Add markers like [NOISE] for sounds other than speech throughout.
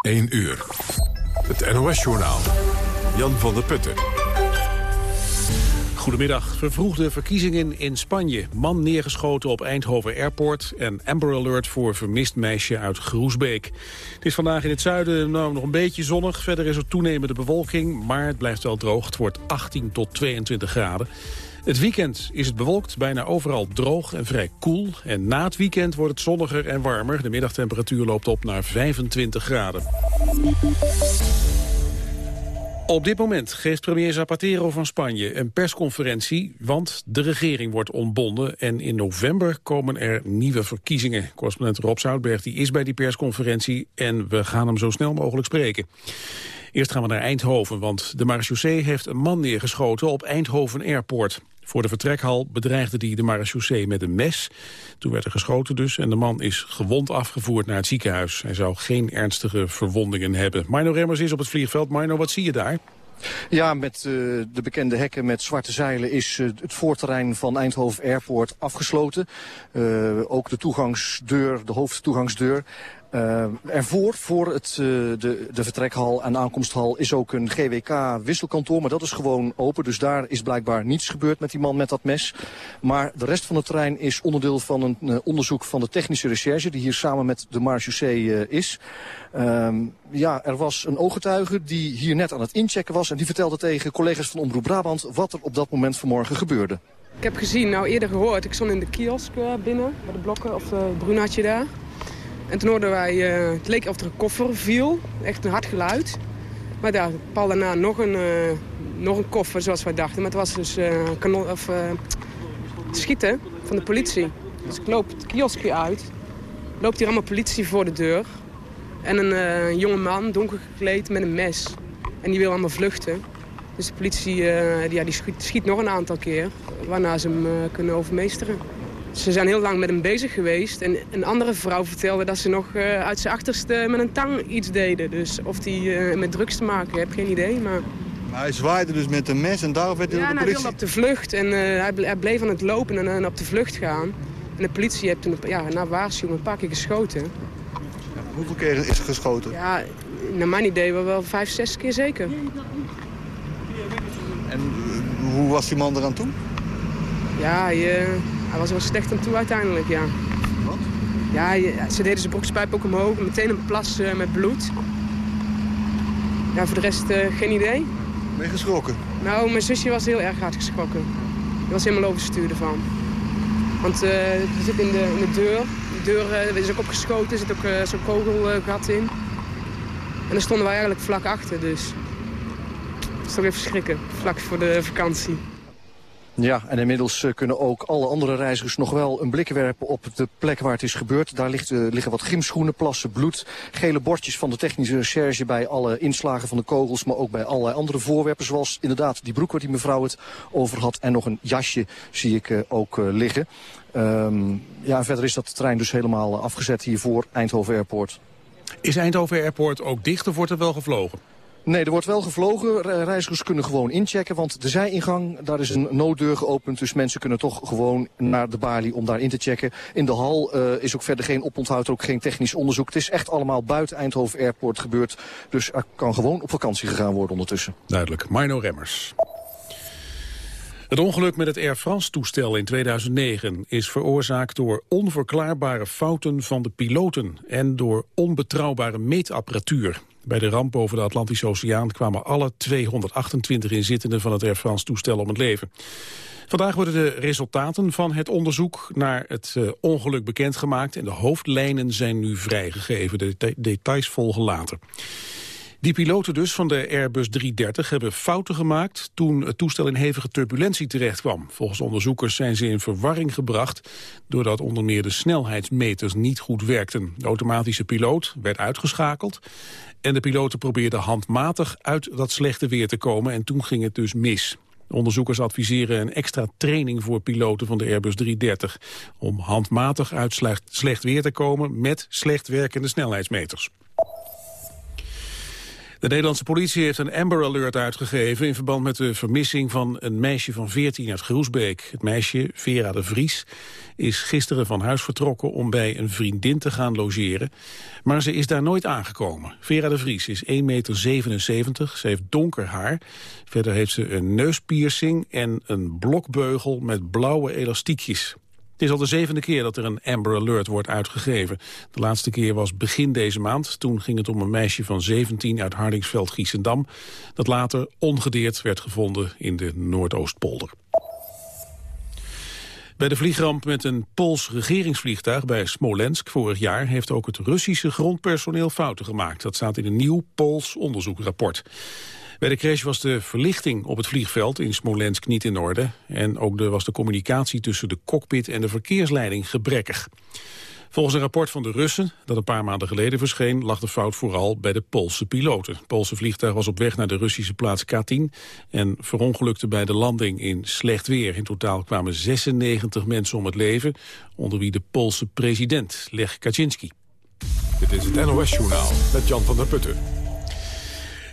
1 uur. Het NOS-journaal. Jan van der Putten. Goedemiddag. Vervroegde verkiezingen in Spanje. Man neergeschoten op Eindhoven Airport. En Amber Alert voor vermist meisje uit Groesbeek. Het is vandaag in het zuiden nou, nog een beetje zonnig. Verder is er toenemende bewolking, maar het blijft wel droog. Het wordt 18 tot 22 graden. Het weekend is het bewolkt, bijna overal droog en vrij koel. En na het weekend wordt het zonniger en warmer. De middagtemperatuur loopt op naar 25 graden. Op dit moment geeft premier Zapatero van Spanje een persconferentie... want de regering wordt ontbonden en in november komen er nieuwe verkiezingen. Correspondent Rob Zoutberg die is bij die persconferentie... en we gaan hem zo snel mogelijk spreken. Eerst gaan we naar Eindhoven, want de marechaussee heeft een man neergeschoten op Eindhoven Airport. Voor de vertrekhal bedreigde hij de marechaussee met een mes. Toen werd er geschoten dus en de man is gewond afgevoerd naar het ziekenhuis. Hij zou geen ernstige verwondingen hebben. Marno Remmers is op het vliegveld. Marno, wat zie je daar? Ja, met uh, de bekende hekken met zwarte zeilen is uh, het voorterrein van Eindhoven Airport afgesloten. Uh, ook de toegangsdeur, de hoofdtoegangsdeur. Uh, ervoor, voor het, uh, de, de vertrekhal en de aankomsthal, is ook een GWK-wisselkantoor. Maar dat is gewoon open, dus daar is blijkbaar niets gebeurd met die man met dat mes. Maar de rest van het terrein is onderdeel van een uh, onderzoek van de technische recherche... die hier samen met de marechaussee is. Uh, ja, er was een ooggetuige die hier net aan het inchecken was... en die vertelde tegen collega's van Omroep Brabant wat er op dat moment vanmorgen gebeurde. Ik heb gezien, nou eerder gehoord, ik stond in de kiosk binnen, bij de blokken, of het brunatje daar... En toen hoorden wij, uh, het leek of er een koffer viel. Echt een hard geluid. Maar daar pal daarna nog een, uh, nog een koffer, zoals wij dachten. Maar het was dus uh, kanon, of, schieten van de politie. Dus ik loop het kioskje uit. Loopt hier allemaal politie voor de deur. En een jonge man, donker gekleed, met een mes. En die wil allemaal vluchten. Dus de politie ja, die schiet, schiet, nog een aantal keer. Waarna ze hem kunnen overmeesteren. Ze zijn heel lang met hem bezig geweest. En een andere vrouw vertelde dat ze nog uh, uit zijn achterste met een tang iets deden. Dus of die uh, met drugs te maken heeft, geen idee. Maar... maar hij zwaaide dus met een mes en daarop werd hij ja, de politie... Ja, hij wilde op de vlucht. En uh, hij, bleef aan het lopen en, en, op de vlucht gaan. En de politie heeft toen ja, na waarschuwing een paar keer geschoten. Ja, hoeveel keer is er geschoten? Ja, naar mijn idee wel, wel vijf, zes keer zeker. En hoe was die man eraan toe? Ja, je... Hij was wel slecht aan toe uiteindelijk, ja. Wat? Ja, ze deden zijn broekspijp ook omhoog. Meteen een plas uh, met bloed. Ja, voor de rest uh, geen idee. Ben je geschrokken? Nou, mijn zusje was heel erg hard geschrokken. Die was helemaal overstuurd ervan. Want uh, die zit in de, in de deur. De deur is ook opgeschoten. Er zit ook zo'n kogelgat in. En daar stonden wij eigenlijk vlak achter, dus... Dat is toch even schrikken, vlak voor de vakantie. Ja, en inmiddels uh, kunnen ook alle andere reizigers nog wel een blik werpen op de plek waar het is gebeurd. Daar ligt, uh, liggen wat gymschoenen, plassen bloed, gele bordjes van de technische recherche bij alle inslagen van de kogels, maar ook bij allerlei andere voorwerpen, zoals inderdaad die broek waar die mevrouw het over had en nog een jasje zie ik uh, ook liggen. Um, ja, verder is dat trein dus helemaal afgezet hier voor Eindhoven Airport. Is Eindhoven Airport ook dicht of wordt er wel gevlogen? Nee, er wordt wel gevlogen. Reizigers kunnen gewoon inchecken, want de zijingang, daar is een nooddeur geopend. Dus mensen kunnen toch gewoon naar de balie om daar in te checken. In de hal uh, is ook verder geen oponthoud, ook geen technisch onderzoek. Het is echt allemaal buiten Eindhoven Airport gebeurd. Dus er kan gewoon op vakantie gegaan worden ondertussen. Duidelijk. Marno Remmers. Het ongeluk met het Air France-toestel in 2009 is veroorzaakt door onverklaarbare fouten van de piloten en door onbetrouwbare meetapparatuur. Bij de ramp boven de Atlantische Oceaan kwamen alle 228 inzittenden van het Air France-toestel om het leven. Vandaag worden de resultaten van het onderzoek naar het uh, ongeluk bekendgemaakt en de hoofdlijnen zijn nu vrijgegeven. De details volgen later. Die piloten dus van de Airbus 330 hebben fouten gemaakt toen het toestel in hevige turbulentie terecht kwam. Volgens onderzoekers zijn ze in verwarring gebracht doordat onder meer de snelheidsmeters niet goed werkten. De automatische piloot werd uitgeschakeld en de piloten probeerden handmatig uit dat slechte weer te komen en toen ging het dus mis. Onderzoekers adviseren een extra training voor piloten van de Airbus 330... om handmatig uit slecht, weer te komen met slecht werkende snelheidsmeters. De Nederlandse politie heeft een Amber Alert uitgegeven... in verband met de vermissing van een meisje van 14 uit Groesbeek. Het meisje, Vera de Vries, is gisteren van huis vertrokken... om bij een vriendin te gaan logeren. Maar ze is daar nooit aangekomen. Vera de Vries is 1,77 meter. Ze heeft donker haar. Verder heeft ze een neuspiercing en een blokbeugel met blauwe elastiekjes. Het is al de zevende keer dat er een Amber Alert wordt uitgegeven. De laatste keer was begin deze maand. Toen ging het om een meisje van 17 uit Hardingsveld-Giessendam... dat later ongedeerd werd gevonden in de Noordoostpolder. Bij de vliegramp met een Pools regeringsvliegtuig bij Smolensk vorig jaar... heeft ook het Russische grondpersoneel fouten gemaakt. Dat staat in een nieuw Pools onderzoekrapport. Bij de crash was de verlichting op het vliegveld in Smolensk niet in orde. En ook de, was de communicatie tussen de cockpit en de verkeersleiding gebrekkig. Volgens een rapport van de Russen, dat een paar maanden geleden verscheen... lag de fout vooral bij de Poolse piloten. Het Poolse vliegtuig was op weg naar de Russische plaats Katyn... en verongelukte bij de landing in slecht weer. In totaal kwamen 96 mensen om het leven... onder wie de Poolse president, Lech Kaczynski. Dit is het NOS-journaal met Jan van der Putten.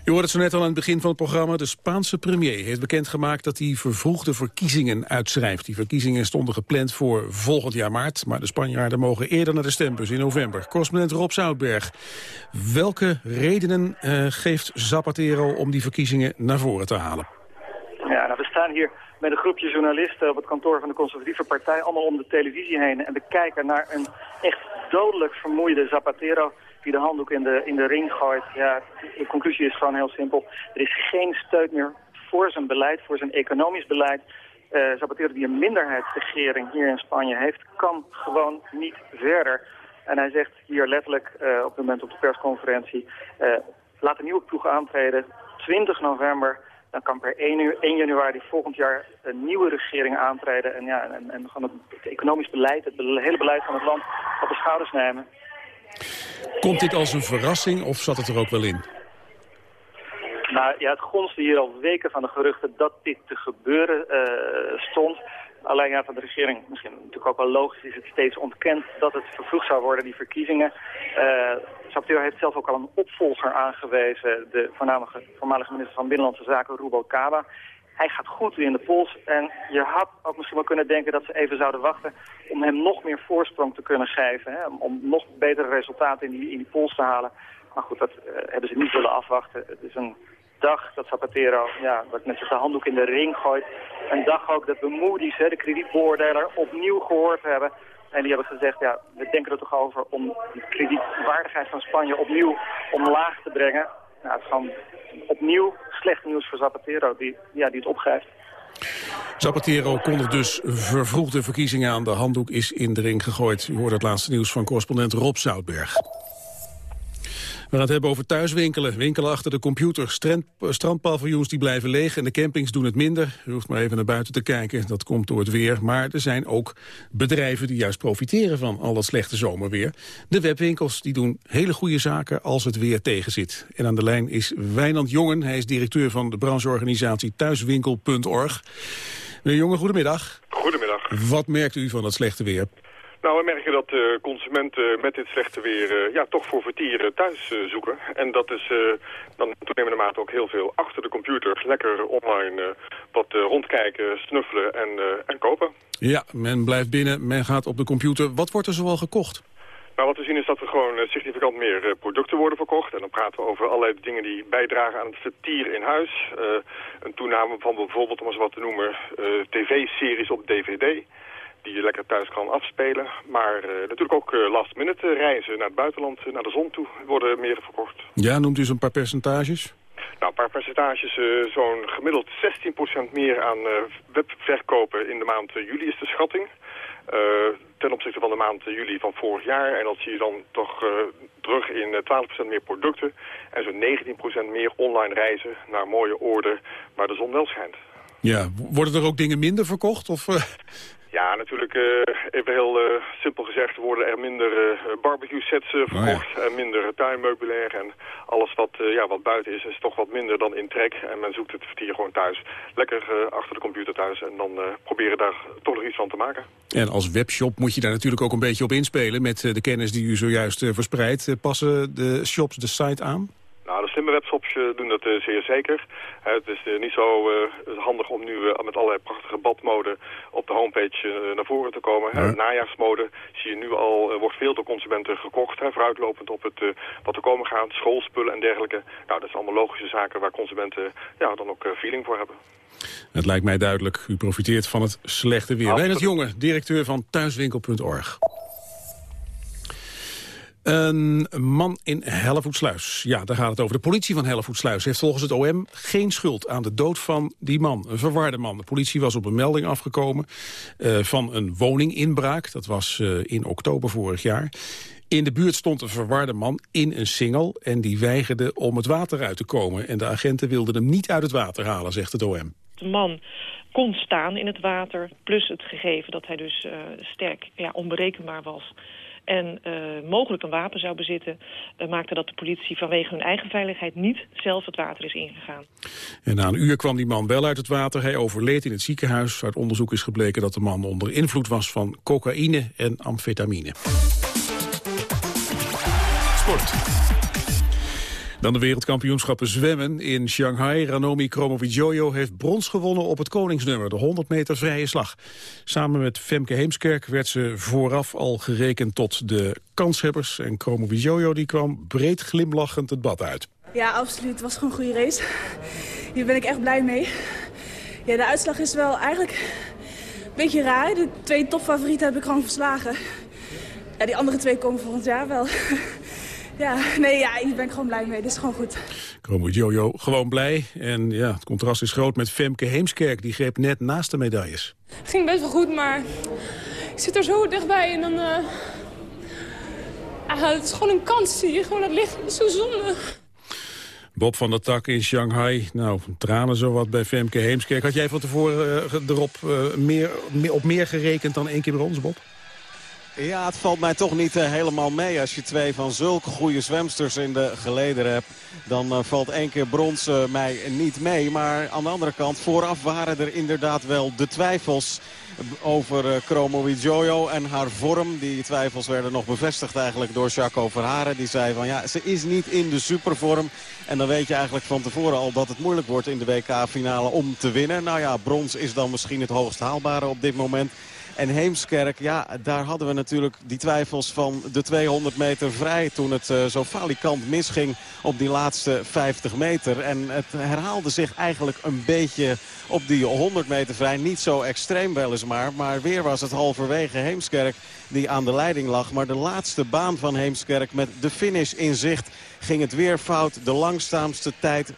U hoorde het zo net al aan het begin van het programma. De Spaanse premier heeft bekendgemaakt dat hij vervroegde verkiezingen uitschrijft. Die verkiezingen stonden gepland voor volgend jaar maart. Maar de Spanjaarden mogen eerder naar de stembus in november. Correspondent Rob Zoutberg. Welke redenen uh, geeft Zapatero om die verkiezingen naar voren te halen? Ja, nou, we staan hier met een groepje journalisten op het kantoor van de conservatieve partij... allemaal om de televisie heen en we kijken naar een echt dodelijk vermoeide Zapatero die de handdoek in de, in de ring gooit. Ja, de conclusie is gewoon heel simpel. Er is geen steun meer voor zijn beleid, voor zijn economisch beleid. Uh, Zapatero, die een minderheidsregering hier in Spanje heeft, kan gewoon niet verder. En hij zegt hier letterlijk uh, op het moment op de persconferentie... Uh, laat een nieuwe ploeg aantreden, 20 november... Dan kan per 1, 1 januari volgend jaar een nieuwe regering aantreden. En, ja, en, en gewoon het, het economisch beleid, het hele beleid van het land op de schouders nemen. Komt dit als een verrassing of zat het er ook wel in? Nou ja, het gonste hier al weken van de geruchten dat dit te gebeuren uh, stond. Alleen ja, van de regering, misschien natuurlijk ook wel logisch, is het steeds ontkend dat het vervroegd zou worden, die verkiezingen. Uh, Zapatero heeft zelf ook al een opvolger aangewezen, de voormalige, voormalige minister van Binnenlandse Zaken, Rubo Kaba. Hij gaat goed in de pols en je had ook misschien wel kunnen denken dat ze even zouden wachten om hem nog meer voorsprong te kunnen geven. Hè? Om nog betere resultaten in die, in die pols te halen. Maar goed, dat uh, hebben ze niet willen afwachten. Het is een dag dat Zapatero ja, dat met zijn handdoek in de ring gooit. Een dag ook dat we Moody's, hè, de kredietbeoordeler, opnieuw gehoord hebben. En die hebben gezegd, ja, we denken er toch over om de kredietwaardigheid van Spanje opnieuw omlaag te brengen. Nou, het is gewoon opnieuw slecht nieuws voor Zapatero, die, ja, die het opgeeft. Zapatero kondigt dus vervroegde verkiezingen aan. De handdoek is in de ring gegooid. U hoort het laatste nieuws van correspondent Rob Zoutberg. We gaan het hebben over thuiswinkelen. Winkelen achter de computer. Strand, strandpaviljoens die blijven leeg en de campings doen het minder. U hoeft maar even naar buiten te kijken. Dat komt door het weer. Maar er zijn ook bedrijven die juist profiteren van al dat slechte zomerweer. De webwinkels die doen hele goede zaken als het weer tegenzit. En aan de lijn is Wijnand Jongen. Hij is directeur van de brancheorganisatie thuiswinkel.org. Meneer Jongen, goedemiddag. Goedemiddag. Wat merkt u van dat slechte weer? Nou, we merken dat uh, consumenten met dit slechte weer uh, ja, toch voor vertieren thuis uh, zoeken. En dat is dan toenemende mate ook heel veel achter de computer. Lekker online wat rondkijken, snuffelen en, en kopen. Ja, men blijft binnen, men gaat op de computer. Wat wordt er zoal gekocht? Nou, wat we zien is dat er gewoon significant meer producten worden verkocht. En dan praten we over allerlei dingen die bijdragen aan het vertier in huis. een toename van bijvoorbeeld, om eens wat te noemen, tv-series op dvd die je lekker thuis kan afspelen. Maar uh, natuurlijk ook uh, last-minute reizen naar het buitenland, naar de zon toe, worden meer verkocht. Ja, noemt u eens een paar percentages? Nou, een paar percentages, uh, zo'n gemiddeld 16% meer aan webverkopen in de maand juli is de schatting. ten opzichte van de maand juli van vorig jaar. En dat zie je dan toch terug in 12% meer producten. En zo'n 19% meer online reizen naar mooie oorden waar de zon wel schijnt. Ja, worden er ook dingen minder verkocht? Of, ja, natuurlijk, uh, even heel uh, simpel gezegd, worden er minder uh, barbecue sets verkocht oh, ja. en minder tuinmeubilair. En alles wat, ja, wat buiten is, is toch wat minder dan in trek. En men zoekt het vertier gewoon thuis. Lekker achter de computer thuis en dan proberen daar toch nog iets van te maken. En als webshop moet je daar natuurlijk ook een beetje op inspelen met de kennis die u zojuist verspreidt. passen de shops de site aan? Nou, simmerwebshops doen dat zeer zeker. het is niet zo handig om nu met allerlei prachtige badmode op de homepage naar voren te komen. Ja. najaarsmode zie je nu al, wordt veel door consumenten gekocht. Vooruitlopend op het wat er komen gaat, schoolspullen en dergelijke. Nou, dat zijn allemaal logische zaken waar consumenten ja, dan ook feeling voor hebben. Het lijkt mij duidelijk. U profiteert van het slechte weer. Wijnand Jonge, directeur van thuiswinkel.org. Een man in Hellevoetsluis. Ja, daar gaat het over. De politie van Hellevoetsluis heeft volgens het OM geen schuld aan de dood van die man. Een verwarde man. De politie was op een melding afgekomen uh, van een woninginbraak. Dat was uh, in oktober vorig jaar. In de buurt stond een verwarde man in een singel en die weigerde om het water uit te komen. En de agenten wilden hem niet uit het water halen, zegt het OM. De man kon staan in het water, plus het gegeven dat hij dus uh, sterk ja, onberekenbaar was en uh, mogelijk een wapen zou bezitten... Uh, maakte dat de politie vanwege hun eigen veiligheid niet zelf het water is ingegaan. En na een uur kwam die man wel uit het water. Hij overleed in het ziekenhuis. Uit onderzoek is gebleken dat de man onder invloed was van cocaïne en amfetamine. Dan de wereldkampioenschappen zwemmen in Shanghai. Ranomi Kromowidjojo heeft brons gewonnen op het koningsnummer, de 100 meter vrije slag. Samen met Femke Heemskerk werd ze vooraf al gerekend tot de kanshebbers. En Kromowidjojo die kwam breed glimlachend het bad uit. Ja, absoluut. Het was gewoon een goede race. Hier ben ik echt blij mee. Ja, de uitslag is wel eigenlijk een beetje raar. De twee topfavorieten heb ik gewoon verslagen. Ja, die andere twee komen volgend jaar wel. Ja, [LAUGHS] nee, ja, hier ben ik gewoon blij mee. Dit is gewoon goed. Kromo Jojo gewoon blij. En ja, het contrast is groot met Femke Heemskerk. Die greep net naast de medailles. Het ging best wel goed, maar ik zit er zo dichtbij. En dan... Uh... het is gewoon een kans, zie je. Gewoon het licht zo zonde. Bob van der Tak in Shanghai. Nou, tranen zowat bij Femke Heemskerk. Had jij van tevoren uh, erop uh, meer, op meer gerekend dan één keer brons, Bob? Ja, het valt mij toch niet uh, helemaal mee. Als je twee van zulke goede zwemsters in de gelederen hebt... dan uh, valt één keer brons uh, mij niet mee. Maar aan de andere kant, vooraf waren er inderdaad wel de twijfels over Chromo Jojo en haar vorm. Die twijfels werden nog bevestigd eigenlijk door Jaco Verharen. Die zei van ja, ze is niet in de supervorm. En dan weet je eigenlijk van tevoren al dat het moeilijk wordt in de WK-finale om te winnen. Nou ja, brons is dan misschien het hoogst haalbare op dit moment. En Heemskerk, ja, daar hadden we natuurlijk die twijfels van de 200 meter vrij... toen het uh, zo falikant misging op die laatste 50 meter. En het herhaalde zich eigenlijk een beetje op die 100 meter vrij. Niet zo extreem weliswaar, maar weer was het halverwege Heemskerk die aan de leiding lag. Maar de laatste baan van Heemskerk met de finish in zicht ging het weer fout. De langzaamste tijd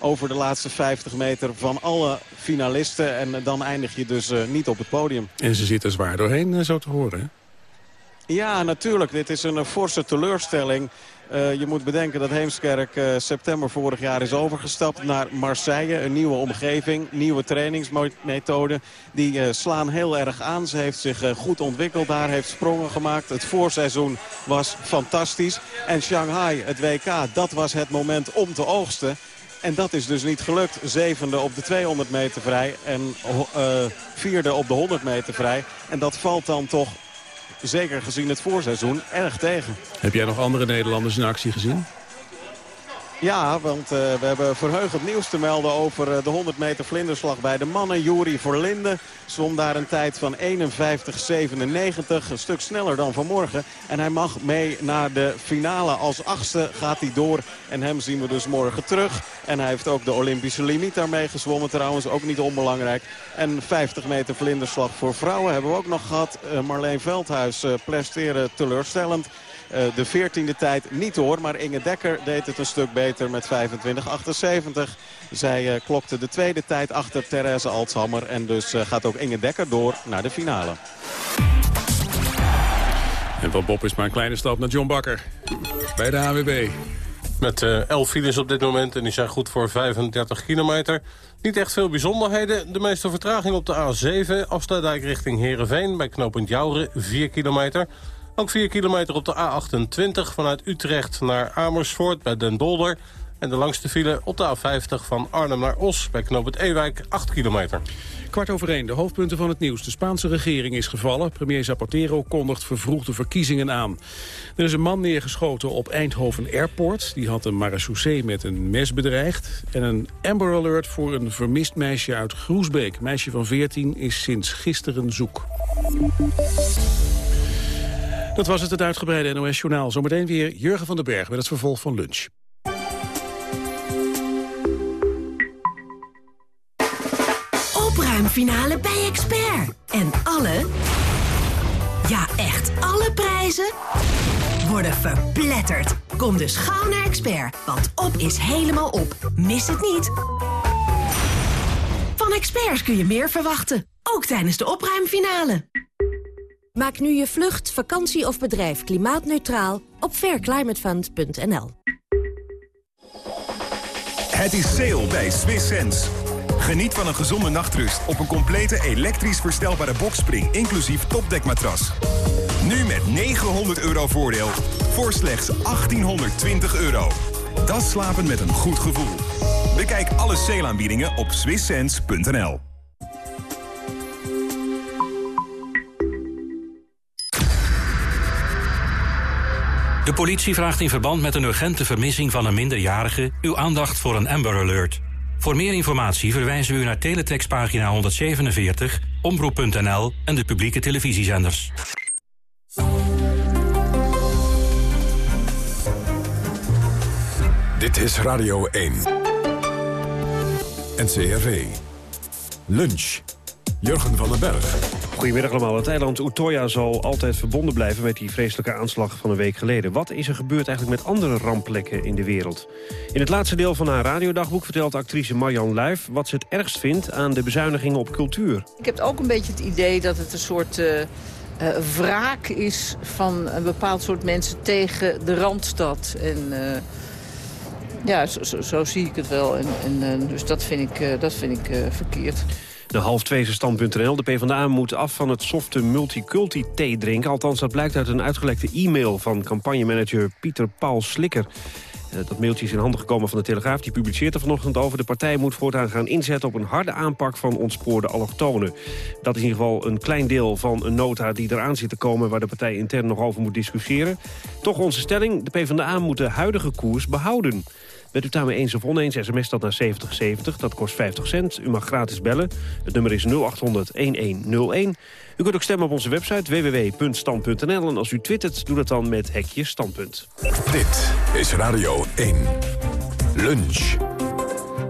over de laatste 50 meter van alle finalisten. En dan eindig je dus uh, niet op het podium. En ze zitten zwaar doorheen, uh, zo te horen, hè? Ja, natuurlijk. Dit is een forse teleurstelling. Uh, je moet bedenken dat Heemskerk uh, september vorig jaar is overgestapt naar Marseille. Een nieuwe omgeving, nieuwe trainingsmethoden. Die uh, slaan heel erg aan. Ze heeft zich goed ontwikkeld daar, heeft sprongen gemaakt. Het voorseizoen was fantastisch. En Shanghai, het WK, dat was het moment om te oogsten. En dat is dus niet gelukt. Zevende op de 200 meter vrij en uh, vierde op de 100 meter vrij. En dat valt dan toch, zeker gezien het voorseizoen, erg tegen. Heb jij nog andere Nederlanders in actie gezien? Ja, want uh, we hebben verheugend nieuws te melden over uh, de 100 meter vlinderslag bij de mannen. Juri Verlinde zwom daar een tijd van 51,97. Een stuk sneller dan vanmorgen. En hij mag mee naar de finale. Als achtste gaat hij door. En hem zien we dus morgen terug. En hij heeft ook de Olympische limiet daarmee gezwommen trouwens. Ook niet onbelangrijk. En 50 meter vlinderslag voor vrouwen hebben we ook nog gehad. Uh, Marleen Veldhuis presteren teleurstellend. Uh, de veertiende tijd niet hoor, maar Inge Dekker deed het een stuk beter met 25-78. Zij uh, klokte de tweede tijd achter Therese Altshammer. En dus uh, gaat ook Inge Dekker door naar de finale. En van Bob is maar een kleine stap naar John Bakker bij de AWB. Met uh, 11 files op dit moment en die zijn goed voor 35 kilometer. Niet echt veel bijzonderheden. De meeste vertraging op de A7, afsluitdijk richting Heerenveen... bij knooppunt Jouren, 4 kilometer... Ook 4 kilometer op de A28 vanuit Utrecht naar Amersfoort bij Den Dolder. En de langste file op de A50 van Arnhem naar Os bij knoop het Ewijk 8 kilometer. Kwart over één, de hoofdpunten van het nieuws. De Spaanse regering is gevallen. Premier Zapatero kondigt vervroegde verkiezingen aan. Er is een man neergeschoten op Eindhoven Airport. Die had een marechaussee met een mes bedreigd. En een Amber Alert voor een vermist meisje uit Groesbeek. Meisje van 14 is sinds gisteren zoek. Dat was het, het uitgebreide NOS-journaal. Zometeen weer Jurgen van den Berg met het vervolg van lunch. Opruimfinale bij Expert. En alle, ja echt alle prijzen, worden verpletterd. Kom dus gauw naar Expert, want op is helemaal op. Mis het niet. Van experts kun je meer verwachten, ook tijdens de opruimfinale. Maak nu je vlucht, vakantie of bedrijf klimaatneutraal op fairclimatefund.nl. Het is sale bij Swiss Sense. Geniet van een gezonde nachtrust op een complete elektrisch verstelbare bokspring, inclusief topdekmatras. Nu met 900 euro voordeel voor slechts 1820 euro. Dat slapen met een goed gevoel. Bekijk alle sale-aanbiedingen op swisssense.nl. De politie vraagt in verband met een urgente vermissing van een minderjarige... uw aandacht voor een Amber Alert. Voor meer informatie verwijzen we u naar teletextpagina 147, omroep.nl en de publieke televisiezenders. Dit is Radio 1. NCRV. Lunch. Jurgen van den Berg. Goedemiddag allemaal. Het eiland Utoya zal altijd verbonden blijven met die vreselijke aanslag van een week geleden. Wat is er gebeurd eigenlijk met andere rampplekken in de wereld? In het laatste deel van haar radiodagboek vertelt actrice Marjan Luif wat ze het ergst vindt aan de bezuinigingen op cultuur. Ik heb ook een beetje het idee dat het een soort uh, uh, wraak is van een bepaald soort mensen tegen de Randstad. En uh, ja, zo, zo, zo, zie ik het wel. En, en dus dat vind ik, dat vind ik verkeerd. De half stand.nl. De PvdA moet af van het softe multiculti thee drinken. Althans, dat blijkt uit een uitgelekte e-mail van campagnemanager Pieter Paul Slikker. Dat mailtje is in handen gekomen van de Telegraaf. Die publiceert er vanochtend over. De partij moet voortaan gaan inzetten op een harde aanpak van ontspoorde allochtonen. Dat is in ieder geval een klein deel van een nota die eraan zit te komen... waar de partij intern nog over moet discussiëren. Toch onze stelling, de PvdA moet de huidige koers behouden. Bent u daarmee eens of oneens, sms dat naar 7070. Dat kost 50 cent. U mag gratis bellen. Het nummer is 0800-1101. U kunt ook stemmen op onze website www.stand.nl. En als u twittert, doe dat dan met hekje standpunt. Dit is Radio 1. Lunch.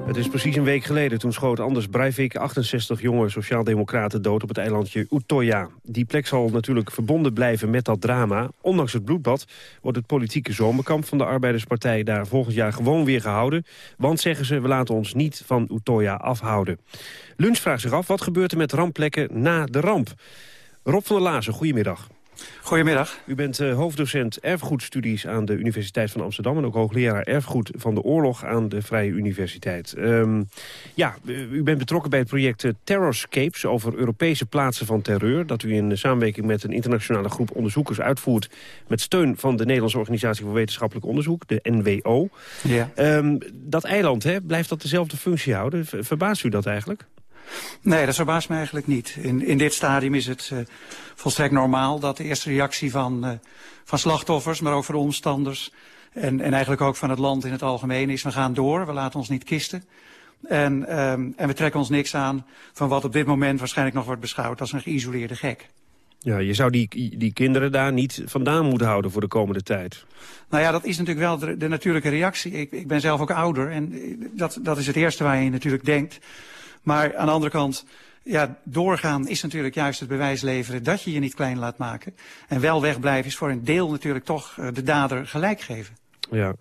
Het is precies een week geleden. Toen schoot Anders Breivik 68 jonge sociaaldemocraten dood op het eilandje Utoya. Die plek zal natuurlijk verbonden blijven met dat drama. Ondanks het bloedbad wordt het politieke zomerkamp van de Arbeiderspartij daar volgend jaar gewoon weer gehouden. Want, zeggen ze, we laten ons niet van Utoya afhouden. Lunch vraagt zich af, wat gebeurt er met rampplekken na de ramp? Rob van der Lazen, goedemiddag. Goedemiddag. U bent uh, hoofddocent erfgoedstudies aan de Universiteit van Amsterdam... en ook hoogleraar erfgoed van de oorlog aan de Vrije Universiteit. Um, ja, u bent betrokken bij het project uh, Terrorscapes... over Europese plaatsen van terreur... dat u in samenwerking met een internationale groep onderzoekers uitvoert... met steun van de Nederlandse Organisatie voor Wetenschappelijk Onderzoek, de NWO. Ja. Um, dat eiland, hè, blijft dat dezelfde functie houden? Verbaast u dat eigenlijk? Nee, dat verbaast me eigenlijk niet. In, in dit stadium is het uh, volstrekt normaal dat de eerste reactie van, uh, van slachtoffers, maar ook van de omstanders en, en eigenlijk ook van het land in het algemeen is, we gaan door, we laten ons niet kisten. En, um, en we trekken ons niks aan van wat op dit moment waarschijnlijk nog wordt beschouwd als een geïsoleerde gek. Ja, je zou die, die kinderen daar niet vandaan moeten houden voor de komende tijd. Nou ja, dat is natuurlijk wel de, de natuurlijke reactie. Ik, ik ben zelf ook ouder en dat, dat is het eerste waar je natuurlijk denkt. Maar aan de andere kant, ja, doorgaan is natuurlijk juist het bewijs leveren dat je je niet klein laat maken. En wel wegblijven is voor een deel natuurlijk toch de dader gelijk geven. Ja,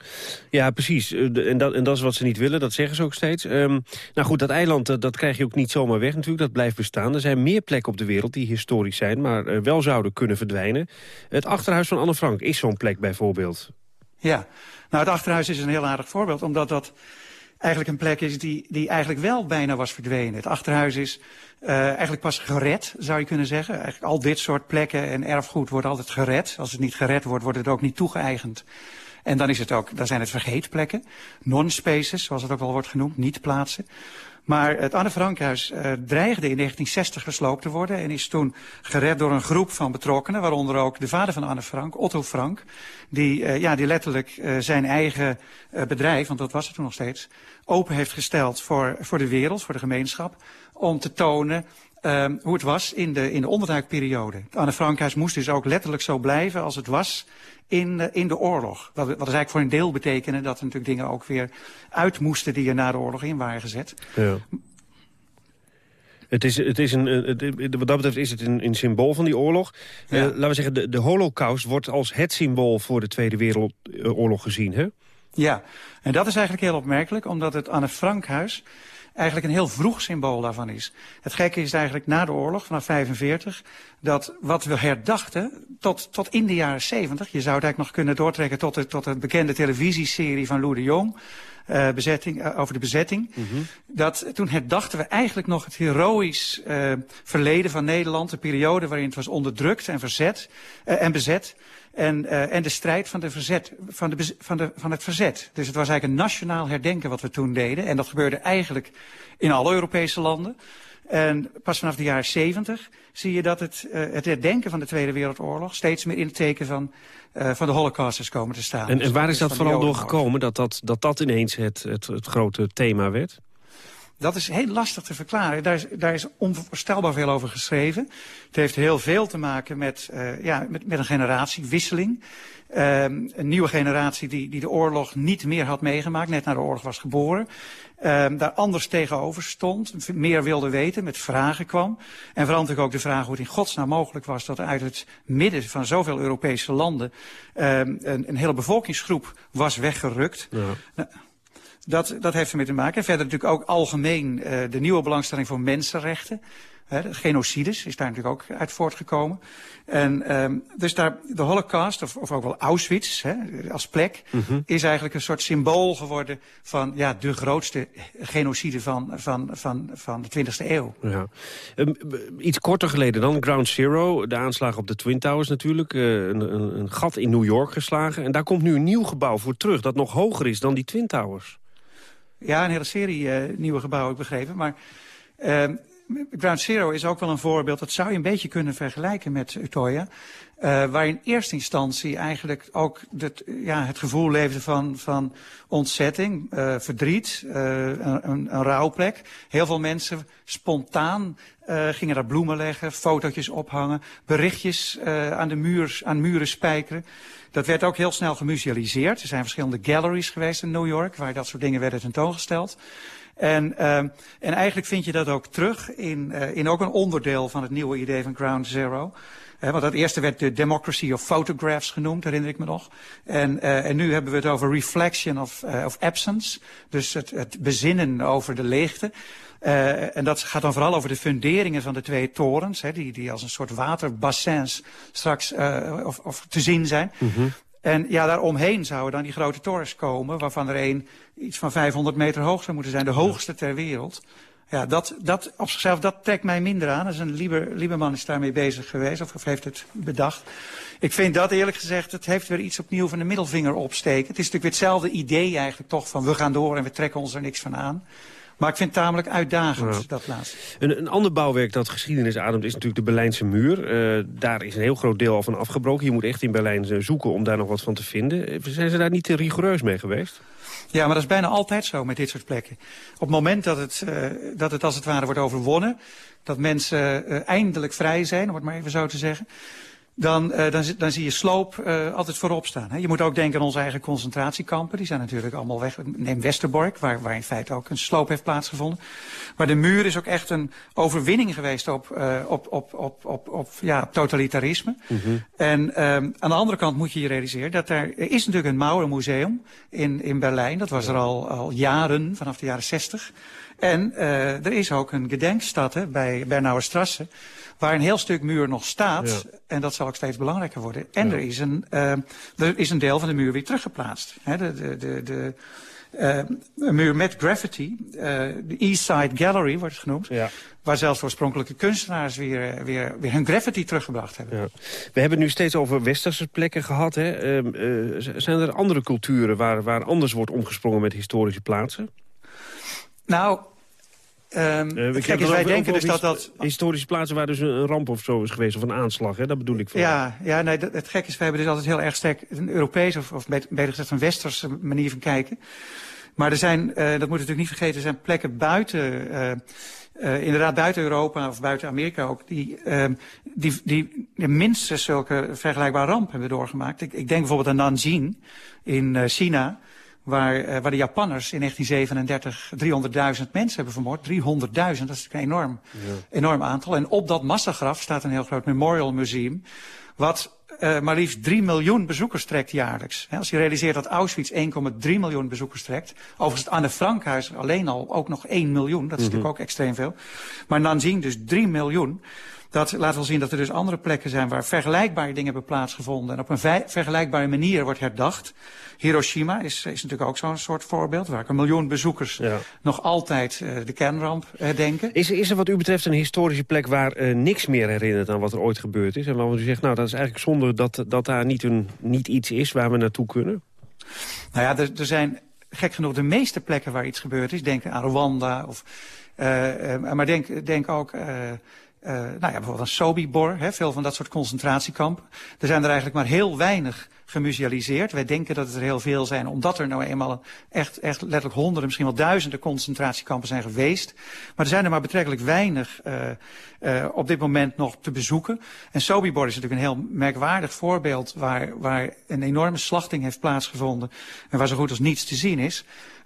ja precies. En dat, en dat is wat ze niet willen, dat zeggen ze ook steeds. Um, nou goed, dat eiland dat, dat krijg je ook niet zomaar weg natuurlijk, dat blijft bestaan. Er zijn meer plekken op de wereld die historisch zijn, maar uh, wel zouden kunnen verdwijnen. Het achterhuis van Anne Frank is zo'n plek bijvoorbeeld. Ja, nou het achterhuis is een heel aardig voorbeeld, omdat dat eigenlijk een plek is die, die eigenlijk wel bijna was verdwenen. Het achterhuis is uh, eigenlijk pas gered, zou je kunnen zeggen. Eigenlijk al dit soort plekken en erfgoed wordt altijd gered. Als het niet gered wordt, wordt het ook niet toegeëigend. En dan, is het ook, dan zijn het vergeetplekken, non-spaces, zoals het ook wel wordt genoemd, niet plaatsen. Maar het Anne Frankhuis uh, dreigde in 1960 gesloopt te worden... en is toen gered door een groep van betrokkenen... waaronder ook de vader van Anne Frank, Otto Frank... die, uh, ja, die letterlijk uh, zijn eigen bedrijf, want dat was het toen nog steeds... open heeft gesteld voor, voor de wereld, voor de gemeenschap... om te tonen um, hoe het was in de, in de onderduikperiode. Anne Frankhuis moest dus ook letterlijk zo blijven als het was in, uh, in de oorlog. Wat, wat dus eigenlijk voor een deel betekende dat er natuurlijk dingen ook weer uit moesten die er na de oorlog in waren gezet. Ja. Het is, het is een, het, wat dat betreft is het een, een symbool van die oorlog. Ja. Uh, laten we zeggen, de, de holocaust wordt als het symbool voor de Tweede Wereldoorlog gezien, hè? Ja, en dat is eigenlijk heel opmerkelijk, omdat het Anne Frankhuis eigenlijk een heel vroeg symbool daarvan is. Het gekke is eigenlijk na de oorlog, vanaf 45, dat wat we herdachten tot, tot in de jaren 70, je zou het eigenlijk nog kunnen doortrekken tot de, tot de bekende televisieserie van Lou de Jong, uh, bezetting, uh, over de bezetting. Mm -hmm. dat, toen herdachten we eigenlijk nog het heroïsch uh, verleden van Nederland, de periode waarin het was onderdrukt en, verzet, en bezet. En, en de strijd van, de verzet, van, de, van, de, van het verzet. Dus het was eigenlijk een nationaal herdenken wat we toen deden. En dat gebeurde eigenlijk in alle Europese landen. En pas vanaf de jaren 70 zie je dat het, uh, het herdenken van de Tweede Wereldoorlog... steeds meer in het teken van, uh, van de holocaust is komen te staan. En, en waar is dat vooral door gekomen, dat dat, dat dat ineens het, het, het grote thema werd? Dat is heel lastig te verklaren. Daar is, daar is onvoorstelbaar veel over geschreven. Het heeft heel veel te maken met, uh, ja, met, met een generatiewisseling. Um, een nieuwe generatie die, die de oorlog niet meer had meegemaakt, net na de oorlog was geboren. Um, daar anders tegenover stond, meer wilde weten, met vragen kwam. En vooral natuurlijk ook de vraag hoe het in godsnaam mogelijk was dat er uit het midden van zoveel Europese landen um, een, een hele bevolkingsgroep was weggerukt. Ja. Nou, dat, dat heeft ermee te maken. En verder natuurlijk ook algemeen uh, de nieuwe belangstelling voor mensenrechten. He, de genocides is daar natuurlijk ook uit voortgekomen. En um, dus daar, de holocaust, of, of ook wel Auschwitz he, als plek... Mm -hmm. is eigenlijk een soort symbool geworden van ja, de grootste genocide van, van, van, van de 20e eeuw. Ja. Um, iets korter geleden dan, Ground Zero, de aanslag op de Twin Towers natuurlijk. Uh, een, een, gat in New York geslagen. En daar komt nu een nieuw gebouw voor terug dat nog hoger is dan die Twin Towers. Ja, een hele serie uh, nieuwe gebouwen, ik begrepen. Maar uh, Ground Zero is ook wel een voorbeeld. Dat zou je een beetje kunnen vergelijken met Utoya. Uh, waar in eerste instantie eigenlijk ook het, ja, het gevoel leefde van, van ontzetting, uh, verdriet, uh, een, een rouwplek. Heel veel mensen spontaan uh, gingen daar bloemen leggen, fotootjes ophangen, berichtjes aan de muur, aan muren spijkeren. Dat werd ook heel snel gemusealiseerd. Er zijn verschillende galleries geweest in New York waar dat soort dingen werden tentoongesteld. En, en eigenlijk vind je dat ook terug in, in ook een onderdeel van het nieuwe idee van Ground Zero. Want dat eerste werd de Democracy of Photographs genoemd, herinner ik me nog. En, en nu hebben we het over Reflection of, of Absence. Dus het, het bezinnen over de leegte. Uh, en dat gaat dan vooral over de funderingen van de twee torens, hè, die, die als een soort waterbassins straks uh, of, of te zien zijn. Mm -hmm. En ja, daaromheen zouden dan die grote torens komen, waarvan er één iets van 500 meter hoog zou moeten zijn, de hoogste ter wereld. Ja, dat, dat op zichzelf, dat trekt mij minder aan. Dus een Lieber, Lieberman is daarmee bezig geweest, of heeft het bedacht. Ik vind dat eerlijk gezegd, het heeft weer iets opnieuw van de middelvinger opsteken. Het is natuurlijk weer hetzelfde idee eigenlijk toch, van we gaan door en we trekken ons er niks van aan. Maar ik vind het tamelijk uitdagend, dat laatste. Een, een ander bouwwerk dat geschiedenis ademt is natuurlijk de Berlijnse muur. Uh, daar is een heel groot deel al van afgebroken. Je moet echt in Berlijn zoeken om daar nog wat van te vinden. Zijn ze daar niet te rigoureus mee geweest? Ja, maar dat is bijna altijd zo met dit soort plekken. Op het moment dat het, uh, dat het als het ware wordt overwonnen... dat mensen uh, eindelijk vrij zijn, om het maar even zo te zeggen... Dan, uh, dan, dan zie je sloop uh, altijd voorop staan. Hè. Je moet ook denken aan onze eigen concentratiekampen. Die zijn natuurlijk allemaal weg. Neem Westerbork, waar, waar in feite ook een sloop heeft plaatsgevonden. Maar de muur is ook echt een overwinning geweest op, uh, op, op, op, op, op ja, totalitarisme. Mm -hmm. En um, aan de andere kant moet je je realiseren dat er, er is natuurlijk een Mauermuseum in, in Berlijn. Dat was er al, al jaren, vanaf de jaren zestig. En er is ook een gedenkstad hè, bij Bernauer Strasse, waar een heel stuk muur nog staat... Ja En dat zal ook steeds belangrijker worden. En er, is een, uh, er is een deel van de muur weer teruggeplaatst. Hè, de, de, de, de, uh, een muur met graffiti. Uh, de East Side Gallery wordt het genoemd. Ja. Waar zelfs oorspronkelijke kunstenaars weer, weer, weer hun graffiti teruggebracht hebben. Ja. We hebben het nu steeds over westerse plekken gehad. Hè? Uh, zijn er andere culturen waar, waar anders wordt omgesprongen met historische plaatsen? Nou, Um, uh, kijk eens, wij denken dus dat dat... Historische plaatsen waar dus een ramp of zo is geweest, of een aanslag, hè? dat bedoel ik. Ja, ja nee, dat, het gekke is, wij hebben dus altijd heel erg sterk een Europees, of, of beter gezegd een westerse manier van kijken. Maar er zijn, uh, dat moet je natuurlijk niet vergeten, er zijn plekken buiten... Uh, uh, inderdaad buiten Europa of buiten Amerika ook, die, uh, die, die, die minstens zulke vergelijkbare rampen hebben doorgemaakt. Ik, ik denk bijvoorbeeld aan Nanjing in uh, China, waar, uh, waar de Japanners in 1937 300.000 mensen hebben vermoord. 300.000, dat is natuurlijk een enorm, ja. enorm aantal. En op dat massagraf staat een heel groot memorial museum, wat uh, maar liefst 3 miljoen bezoekers trekt jaarlijks. He, als je realiseert dat Auschwitz 1,3 miljoen bezoekers trekt. Overigens het Anne Frankhuis alleen al ook nog 1 miljoen. Dat is mm -hmm. natuurlijk ook extreem veel. Maar Nanjing dus 3 miljoen. Dat laat wel zien dat er dus andere plekken zijn waar vergelijkbare dingen hebben plaatsgevonden. En op een vergelijkbare manier wordt herdacht. Hiroshima is, is natuurlijk ook zo'n soort voorbeeld... waar een miljoen bezoekers ja. nog altijd uh, de kernramp herdenken. Is, is er wat u betreft een historische plek waar uh, niks meer herinnert aan wat er ooit gebeurd is? En waar u zegt, nou dat is eigenlijk zonde dat, dat daar niet, een, niet iets is waar we naartoe kunnen? Nou ja, er, er zijn gek genoeg de meeste plekken waar iets gebeurd is. Denk aan Rwanda of... Uh, maar denk, denk ook... Uh, nou ja, bijvoorbeeld een Sobibor, hè, veel van dat soort concentratiekampen. Er zijn er eigenlijk maar heel weinig gemusealiseerd. Wij denken dat het er heel veel zijn, omdat er nou eenmaal een echt, echt letterlijk honderden, misschien wel duizenden concentratiekampen zijn geweest. Maar er zijn er maar betrekkelijk weinig uh, uh, op dit moment nog te bezoeken. En Sobibor is natuurlijk een heel merkwaardig voorbeeld waar, waar een enorme slachting heeft plaatsgevonden en waar zo goed als niets te zien is.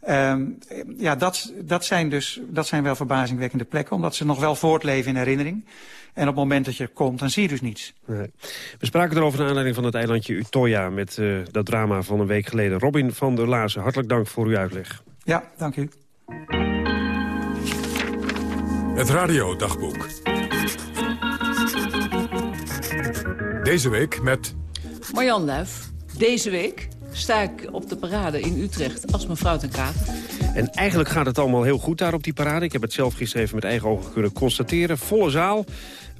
Um, ja, dat, dat, zijn dus, dat zijn wel verbazingwekkende plekken, omdat ze nog wel voortleven in herinnering. En op het moment dat je komt, dan zie je dus niets. Nee. We spraken erover naar aanleiding van het eilandje Utoya... met uh, dat drama van een week geleden. Robin van der Laarzen, hartelijk dank voor uw uitleg. Ja, dank u. Het radiodagboek. Deze week met... Marjan Luif. Deze week sta ik op de parade in Utrecht als mevrouw ten Katen. En eigenlijk gaat het allemaal heel goed daar op die parade. Ik heb het zelf gisteren even met eigen ogen kunnen constateren. Volle zaal.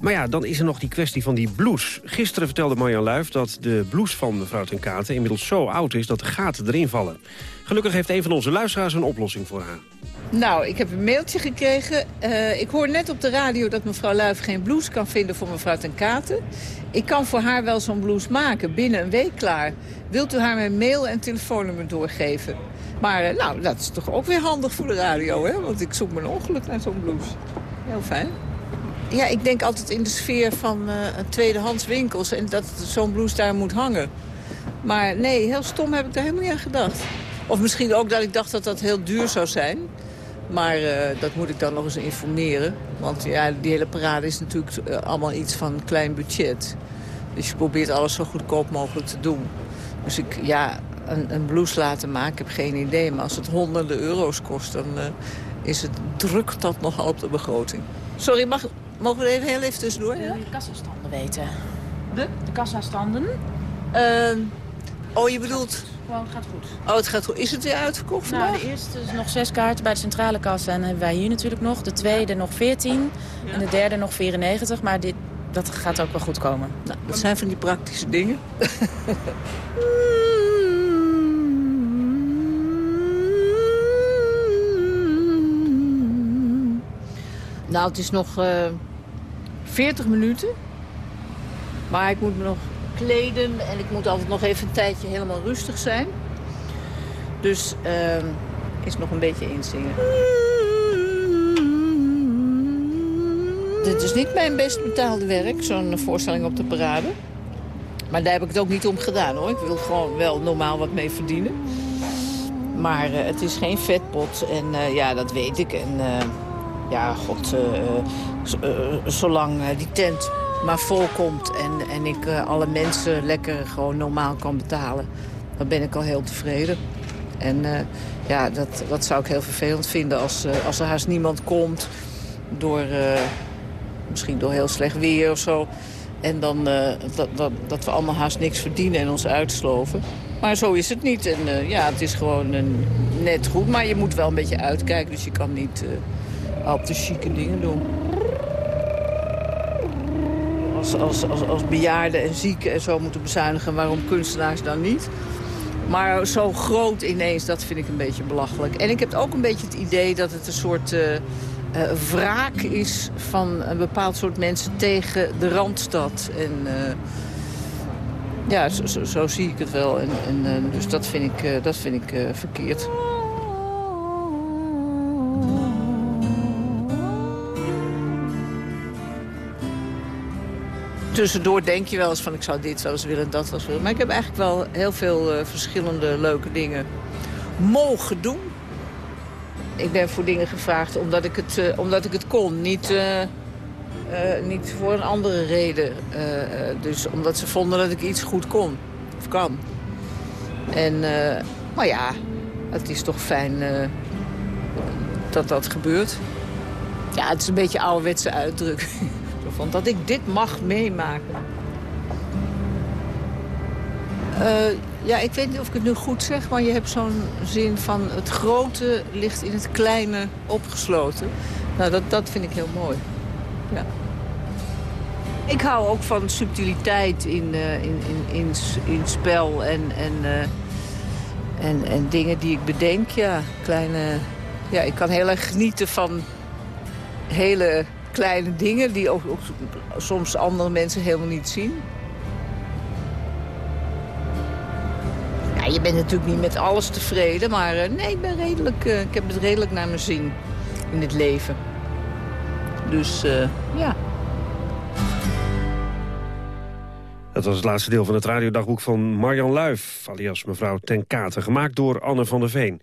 Maar ja, dan is er nog die kwestie van die blouse. Gisteren vertelde Marjan Luif dat de blouse van mevrouw ten Katen... inmiddels zo oud is dat de gaten erin vallen. Gelukkig heeft een van onze luisteraars een oplossing voor haar. Nou, ik heb een mailtje gekregen. Uh, ik hoor net op de radio dat mevrouw Luif geen blouse kan vinden voor mevrouw ten Katen. Ik kan voor haar wel zo'n blouse maken, binnen een week klaar. Wilt u haar mijn mail en telefoonnummer doorgeven? Maar uh, nou, dat is toch ook weer handig voor de radio, hè? Want ik zoek mijn ongeluk naar zo'n blouse. Heel fijn. Ja, ik denk altijd in de sfeer van uh, tweedehands winkels... en dat zo'n blouse daar moet hangen. Maar nee, heel stom heb ik daar helemaal niet aan gedacht. Of misschien ook dat ik dacht dat dat heel duur zou zijn. Maar uh, dat moet ik dan nog eens informeren. Want ja, die hele parade is natuurlijk uh, allemaal iets van klein budget. Dus je probeert alles zo goedkoop mogelijk te doen. Dus ik, ja, een, een blouse laten maken, ik heb geen idee. Maar als het honderden euro's kost, dan uh, is het, drukt dat nogal op de begroting. Sorry, mag, mogen we even heel even tussendoor? Ja? De kassastanden weten. De? De kassastanden. Uh, oh, je bedoelt... Gewoon, het gaat goed. Oh, het gaat goed. Is het weer uitverkocht Nou, de eerste is nog zes kaarten bij de centrale kassa. En hebben wij hier natuurlijk nog. De tweede nog 14. Ja. En de derde nog 94. Maar dit, dat gaat ook wel goed komen. Nou, dat zijn van die praktische dingen. nou, het is nog uh, 40 minuten. Maar ik moet me nog kleden en ik moet altijd nog even een tijdje helemaal rustig zijn. Dus uh, is nog een beetje inzingen. Dit is niet mijn best betaalde werk, zo'n voorstelling op de parade. Maar daar heb ik het ook niet om gedaan hoor. Ik wil gewoon wel normaal wat mee verdienen. Maar uh, het is geen vetpot en uh, ja, dat weet ik. En uh, ja, god, zolang die tent maar volkomt en, en ik uh, alle mensen lekker gewoon normaal kan betalen... dan ben ik al heel tevreden. En uh, ja, dat, dat zou ik heel vervelend vinden als, uh, als er haast niemand komt... door misschien door heel slecht weer of zo. En dan dat, dat, dat we allemaal haast niks verdienen en ons uitsloven. Maar zo is het niet. En ja, het is gewoon een, net goed. Maar je moet wel een beetje uitkijken. Dus je kan niet al te chique dingen doen. Als, als, als, als bejaarden en zieken en zo moeten bezuinigen... waarom kunstenaars dan niet? Maar zo groot ineens, dat vind ik een beetje belachelijk. En ik heb ook een beetje het idee dat het een soort... Uh, wraak is van een bepaald soort mensen tegen de Randstad. En uh, ja, zo, zo, zie ik het wel. En, en dus dat vind ik, dat vind ik verkeerd. Tussendoor denk je wel eens van ik zou dit wel eens willen en dat eens willen. Maar ik heb eigenlijk wel heel veel verschillende leuke dingen mogen doen ik ben voor dingen gevraagd omdat ik het, uh, omdat ik het kon. Niet, uh, niet voor een andere reden. dus omdat ze vonden dat ik iets goed kon. Of kan. En, maar ja, het is toch fijn dat dat gebeurt. Ja, het is een beetje ouderwetse uitdrukking. [LAUGHS] Dat ik dit mag meemaken. Ja, ik weet niet of ik het nu goed zeg, maar je hebt zo'n zin van... het grote ligt in het kleine opgesloten. Nou, dat, dat vind ik heel mooi. Ja. Ik hou ook van subtiliteit in, uh, in, in, in, in, spel en, en, uh, en, en dingen die ik bedenk. Ja, kleine, ja, ik kan heel erg genieten van hele kleine dingen... die ook, soms andere mensen helemaal niet zien. je bent natuurlijk niet met alles tevreden, maar uh, nee, ik, ben redelijk, uh, ik heb het redelijk naar mijn zin in het leven. Dus uh, ja. Dat was het laatste deel van het radiodagboek van Marjan Luif, alias mevrouw Ten Katen, gemaakt door Anne van der Veen.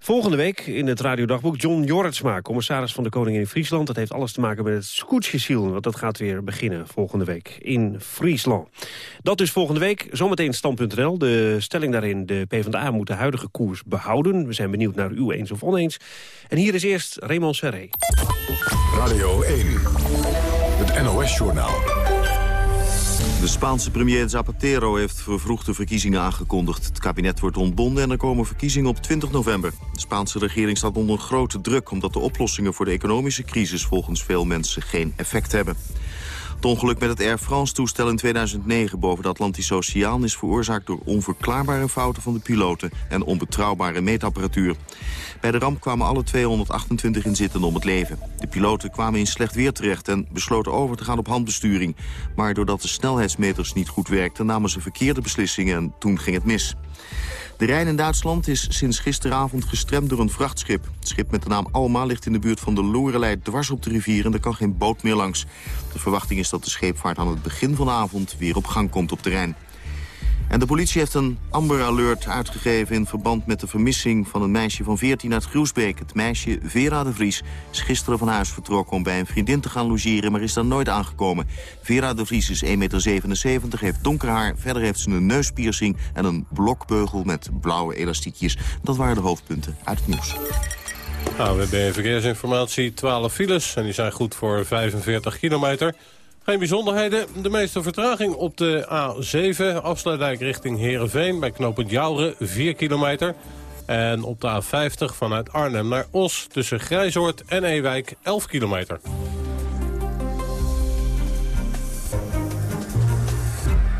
Volgende week in het radiodagboek John Jorritsma, commissaris van de Koningin in Friesland. Dat heeft alles te maken met het Scootjesiel, want dat gaat weer beginnen volgende week in Friesland. Dat dus volgende week, zometeen stand.nl. De stelling daarin, de PvdA moet de huidige koers behouden. We zijn benieuwd naar u eens of oneens. En hier is eerst Raymond Serré. Radio 1, het NOS-journaal. De Spaanse premier Zapatero heeft vervroegde verkiezingen aangekondigd. Het kabinet wordt ontbonden en er komen verkiezingen op 20 november. De Spaanse regering staat onder grote druk... omdat de oplossingen voor de economische crisis volgens veel mensen geen effect hebben. Het ongeluk met het Air France-toestel in 2009 boven de Atlantische Oceaan... is veroorzaakt door onverklaarbare fouten van de piloten en onbetrouwbare meetapparatuur. Bij de ramp kwamen alle 228 inzittenden om het leven. De piloten kwamen in slecht weer terecht en besloten over te gaan op handbesturing. Maar doordat de snelheidsmeters niet goed werkten... namen ze verkeerde beslissingen en toen ging het mis. De Rijn in Duitsland is sinds gisteravond gestremd door een vrachtschip. Het schip met de naam Alma ligt in de buurt van de Lorelei dwars op de rivier... en er kan geen boot meer langs. De verwachting is dat de scheepvaart aan het begin van de avond weer op gang komt op de Rijn. En de politie heeft een Amber Alert uitgegeven... in verband met de vermissing van een meisje van 14 uit Groesbeek. Het meisje Vera de Vries is gisteren van huis vertrokken... om bij een vriendin te gaan logeren, maar is daar nooit aangekomen. Vera de Vries is 1,77 meter, heeft donker haar. Verder heeft ze een neuspiercing en een blokbeugel met blauwe elastiekjes. Dat waren de hoofdpunten uit het nieuws. Nou, we hebben verkeersinformatie, 12 files en die zijn goed voor 45 kilometer... Geen bijzonderheden. De meeste vertraging op de A7, afsluitdijk richting Heerenveen... bij knooppunt Jouren, 4 kilometer. En op de A50 vanuit Arnhem naar Os tussen Grijzoord en Ewijk, 11 kilometer.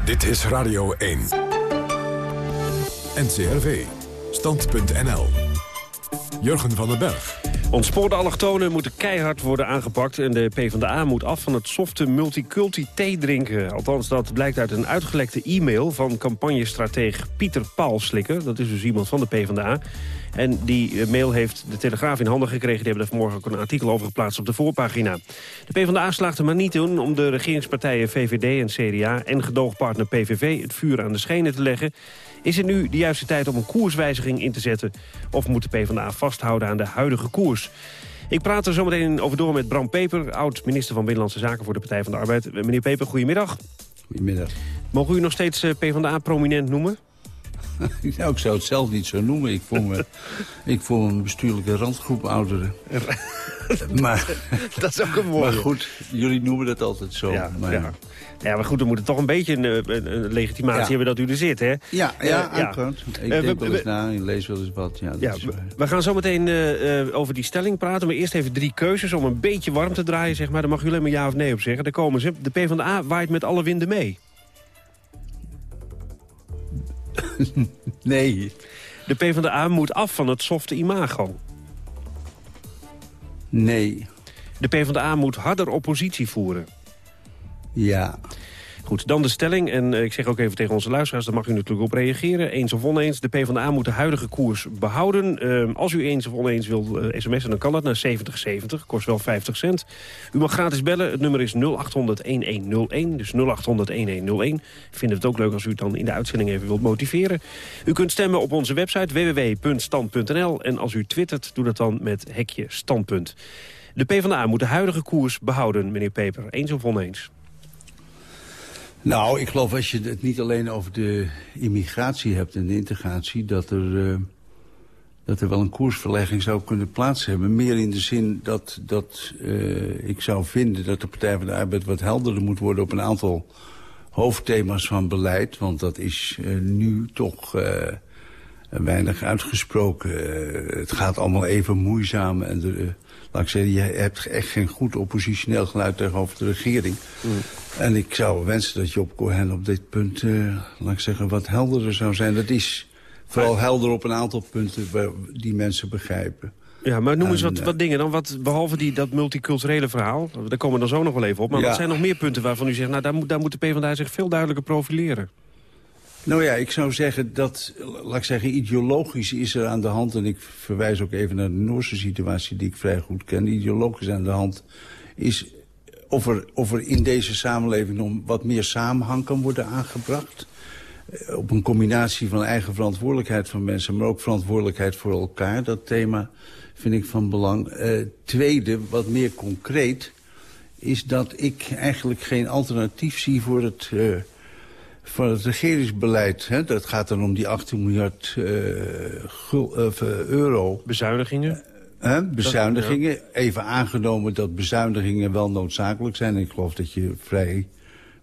Dit is Radio 1. NCRV. Stand.nl. Jurgen van den Berg. Ontspoorde allochtonen moeten keihard worden aangepakt... en de PvdA moet af van het softe multiculti thee drinken. Althans, dat blijkt uit een uitgelekte e-mail van campagnestratege Pieter Paalslikker. Dat is dus iemand van de PvdA. En die eh, mail heeft de Telegraaf in handen gekregen. Die hebben er vanmorgen ook een artikel over geplaatst op de voorpagina. De PvdA slaagt er maar niet in om de regeringspartijen VVD en CDA... en gedoogpartner PVV het vuur aan de schenen te leggen. Is het nu de juiste tijd om een koerswijziging in te zetten? Of moet de PvdA vasthouden aan de huidige koers? Ik praat er zometeen over door met Bram Peper... oud-minister van Binnenlandse Zaken voor de Partij van de Arbeid. Meneer Peper, goedemiddag. Goedemiddag. Mogen u nog steeds eh, PvdA prominent noemen? [LAUGHS] nou, ik zou het zelf niet zo noemen. Ik voel me, [LAUGHS] ik voel een bestuurlijke randgroep ouderen. [LAUGHS] maar, dat is ook een mooie. Maar goed, jullie noemen dat altijd zo. Ja, maar, ja. Ja, maar goed, we moeten toch een beetje een, een, een legitimatie Ja. hebben dat u er zit, hè? Ja, Eh, ja, uiteraard. Ik Eh, denk we- wel eens na, ik lees wel eens wat. Ja, dat Ja, is we, gaan zo meteen eh, eh, over die stelling praten. Maar eerst even drie keuzes om een beetje warm te draaien, zeg maar. Daar mag u alleen maar ja of nee op zeggen. Daar komen ze. De PvdA waait met alle winden mee. [LAUGHS] nee. De PvdA moet af van het softe imago. Nee. De PvdA moet harder oppositie voeren. Ja. Goed, dan de stelling. En eh, ik zeg ook even tegen onze luisteraars, daar mag u natuurlijk op reageren. Eens of oneens, de PvdA moet de huidige koers behouden. Eh, als u eens of oneens wil eh, sms'en, dan kan dat naar 7070. Kost wel 50 cent. U mag gratis bellen. Het nummer is 0800-1101. Dus 0800-1101. Vinden het ook leuk als u het dan in de uitzending even wilt motiveren. U kunt stemmen op onze website www.stand.nl. En als u twittert, doe dat dan met hekje standpunt. De PvdA moet de huidige koers behouden, meneer Peper. Eens of oneens? Nou, ik geloof als je het niet alleen over de immigratie hebt en de integratie... dat er, eh, dat er wel een koersverlegging zou kunnen plaats hebben. Meer in de zin dat, dat eh, ik zou vinden dat de Partij van de Arbeid wat helderder moet worden... op een aantal hoofdthema's van beleid. Want dat is eh, nu toch weinig uitgesproken. Het gaat allemaal even moeizaam en... De, laat ik zeggen, je hebt echt geen goed oppositioneel geluid tegenover de regering. En ik zou wensen dat Job Cohen op dit punt, eh, laat ik zeggen, wat helderder zou zijn. Dat is vooral helder op een aantal punten waar, die mensen begrijpen. Ja, maar noem eens wat, eh, wat dingen dan. Wat, behalve die, dat multiculturele verhaal, daar komen we dan zo nog wel even op. Maar Ja. wat zijn nog meer punten waarvan u zegt... nou, daar moet, daar moet de PvdA zich veel duidelijker profileren? Nou ja, ik zou zeggen dat, laat ik zeggen, ideologisch is er aan de hand... en ik verwijs ook even naar de Noorse situatie die ik vrij goed ken. Ideologisch aan de hand is of er, of er in deze samenleving nog wat meer samenhang kan worden aangebracht. Eh, Op een combinatie van eigen verantwoordelijkheid van mensen... maar ook verantwoordelijkheid voor elkaar. Dat thema vind ik van belang. Eh, tweede, wat meer concreet, is dat ik eigenlijk geen alternatief zie voor het... eh, voor het regeringsbeleid. Hè? Dat gaat dan om die 18 miljard eh, eh, euro. Bezuinigingen? Hè? Bezuinigingen. Even aangenomen dat bezuinigingen wel noodzakelijk zijn. Ik geloof dat je vrij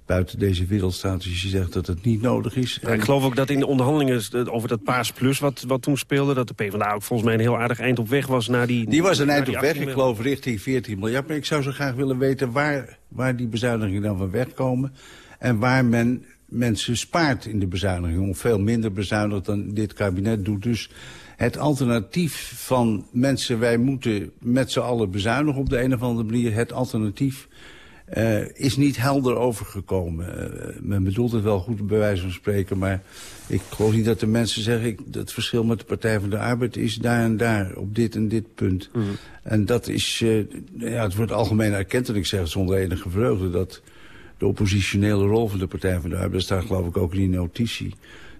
buiten deze wereld staat als je zegt dat het niet nodig is. Ja, ik geloof ook dat in de onderhandelingen over dat Paars Plus wat, wat toen speelde... dat de PvdA ook volgens mij een heel aardig eind op weg was naar die... Die was een eind op weg, 18 ik geloof richting 14 miljard. Maar ik zou zo graag willen weten waar, waar die bezuinigingen dan van wegkomen. En waar men mensen spaart in de bezuinigingen. Of veel minder bezuinigd dan dit kabinet doet. Dus het alternatief van mensen, wij moeten met z'n allen bezuinigen op de een of andere manier. Het alternatief eh, is niet helder overgekomen. Eh, men bedoelt het wel goed bij wijze van spreken, maar ik geloof niet dat de mensen zeggen... Ik, het verschil met de Partij van de Arbeid is daar en daar, op dit en dit punt. En dat is, eh, ja, het wordt algemeen erkend, en ik zeg het zonder enige vreugde... dat de oppositionele rol van de Partij van de Arbeid, staat geloof ik ook in die notitie...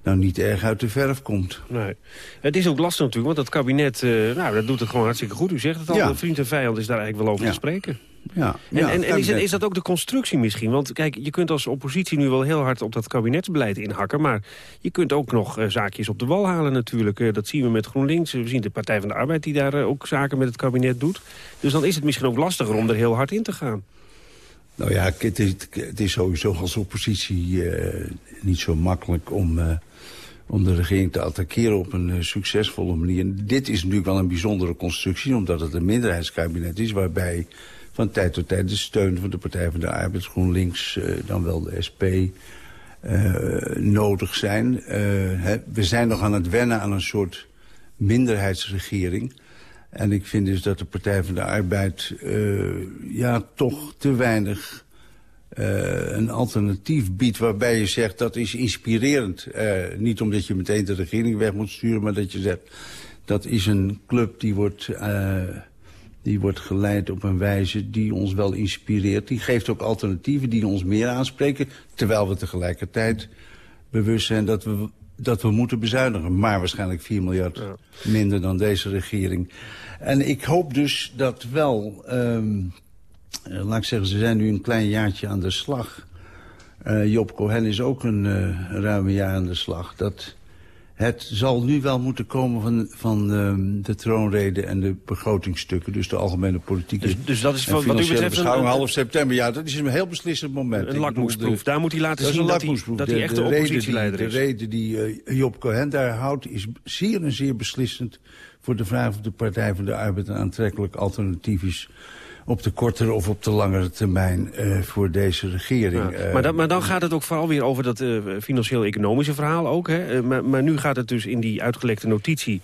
nou niet erg uit de verf komt. Nee. Het is ook lastig natuurlijk, want dat kabinet eh, nou, dat doet het gewoon hartstikke goed. U zegt het al, Ja. vriend en vijand is daar eigenlijk wel over Ja. te spreken. Ja, En, ja, en, en is, dat ook de constructie misschien? Want kijk, je kunt als oppositie nu wel heel hard op dat kabinetsbeleid inhakken... maar je kunt ook nog eh, zaakjes op de wal halen natuurlijk. Eh, dat zien we met GroenLinks. We zien de Partij van de Arbeid die daar ook zaken met het kabinet doet. Dus dan is het misschien ook lastiger om er heel hard in te gaan. Nou ja, het is, is sowieso als oppositie eh, niet zo makkelijk om, eh, om de regering te attackeren op een eh, succesvolle manier. Dit is natuurlijk wel een bijzondere constructie, omdat het een minderheidskabinet is... waarbij van tijd tot tijd de steun van de Partij van de Arbeid, GroenLinks, dan wel de SP... nodig zijn. Hè, we zijn nog aan het wennen aan een soort minderheidsregering... En ik vind dus dat de Partij van de Arbeid eh, ja, toch te weinig eh, een alternatief biedt... waarbij je zegt dat is inspirerend. Eh, niet omdat je meteen de regering weg moet sturen... maar dat je zegt dat is een club die wordt, die wordt geleid op een wijze die ons wel inspireert. Die geeft ook alternatieven die ons meer aanspreken... terwijl we tegelijkertijd bewust zijn dat we dat we moeten bezuinigen. Maar waarschijnlijk 4 miljard minder dan deze regering. En ik hoop dus dat wel... ehm, eh, laat ik zeggen, ze zijn nu een klein jaartje aan de slag. Eh, Job Cohen is ook een eh, ruime jaar aan de slag. Dat Het zal nu wel moeten komen van, van um, de troonrede en de begrotingstukken. Dus de algemene politieke dus, dus dat is van, wat u betreft een, half september. Ja, dat is een heel beslissend moment. Een lakmoesproef. Daar moet hij laten zien dat hij, dat hij echt de, de oppositieleider is. De reden die uh, Job Cohen daar houdt is zeer en zeer beslissend... voor de vraag of de Partij van de Arbeid een aantrekkelijk alternatief is op de kortere of op de langere termijn uh, voor deze regering. Ja, maar, dat, maar, dan gaat het ook vooral weer over dat uh, financieel-economische verhaal ook. Hè? Uh, maar, maar, nu gaat het dus in die uitgelekte notitie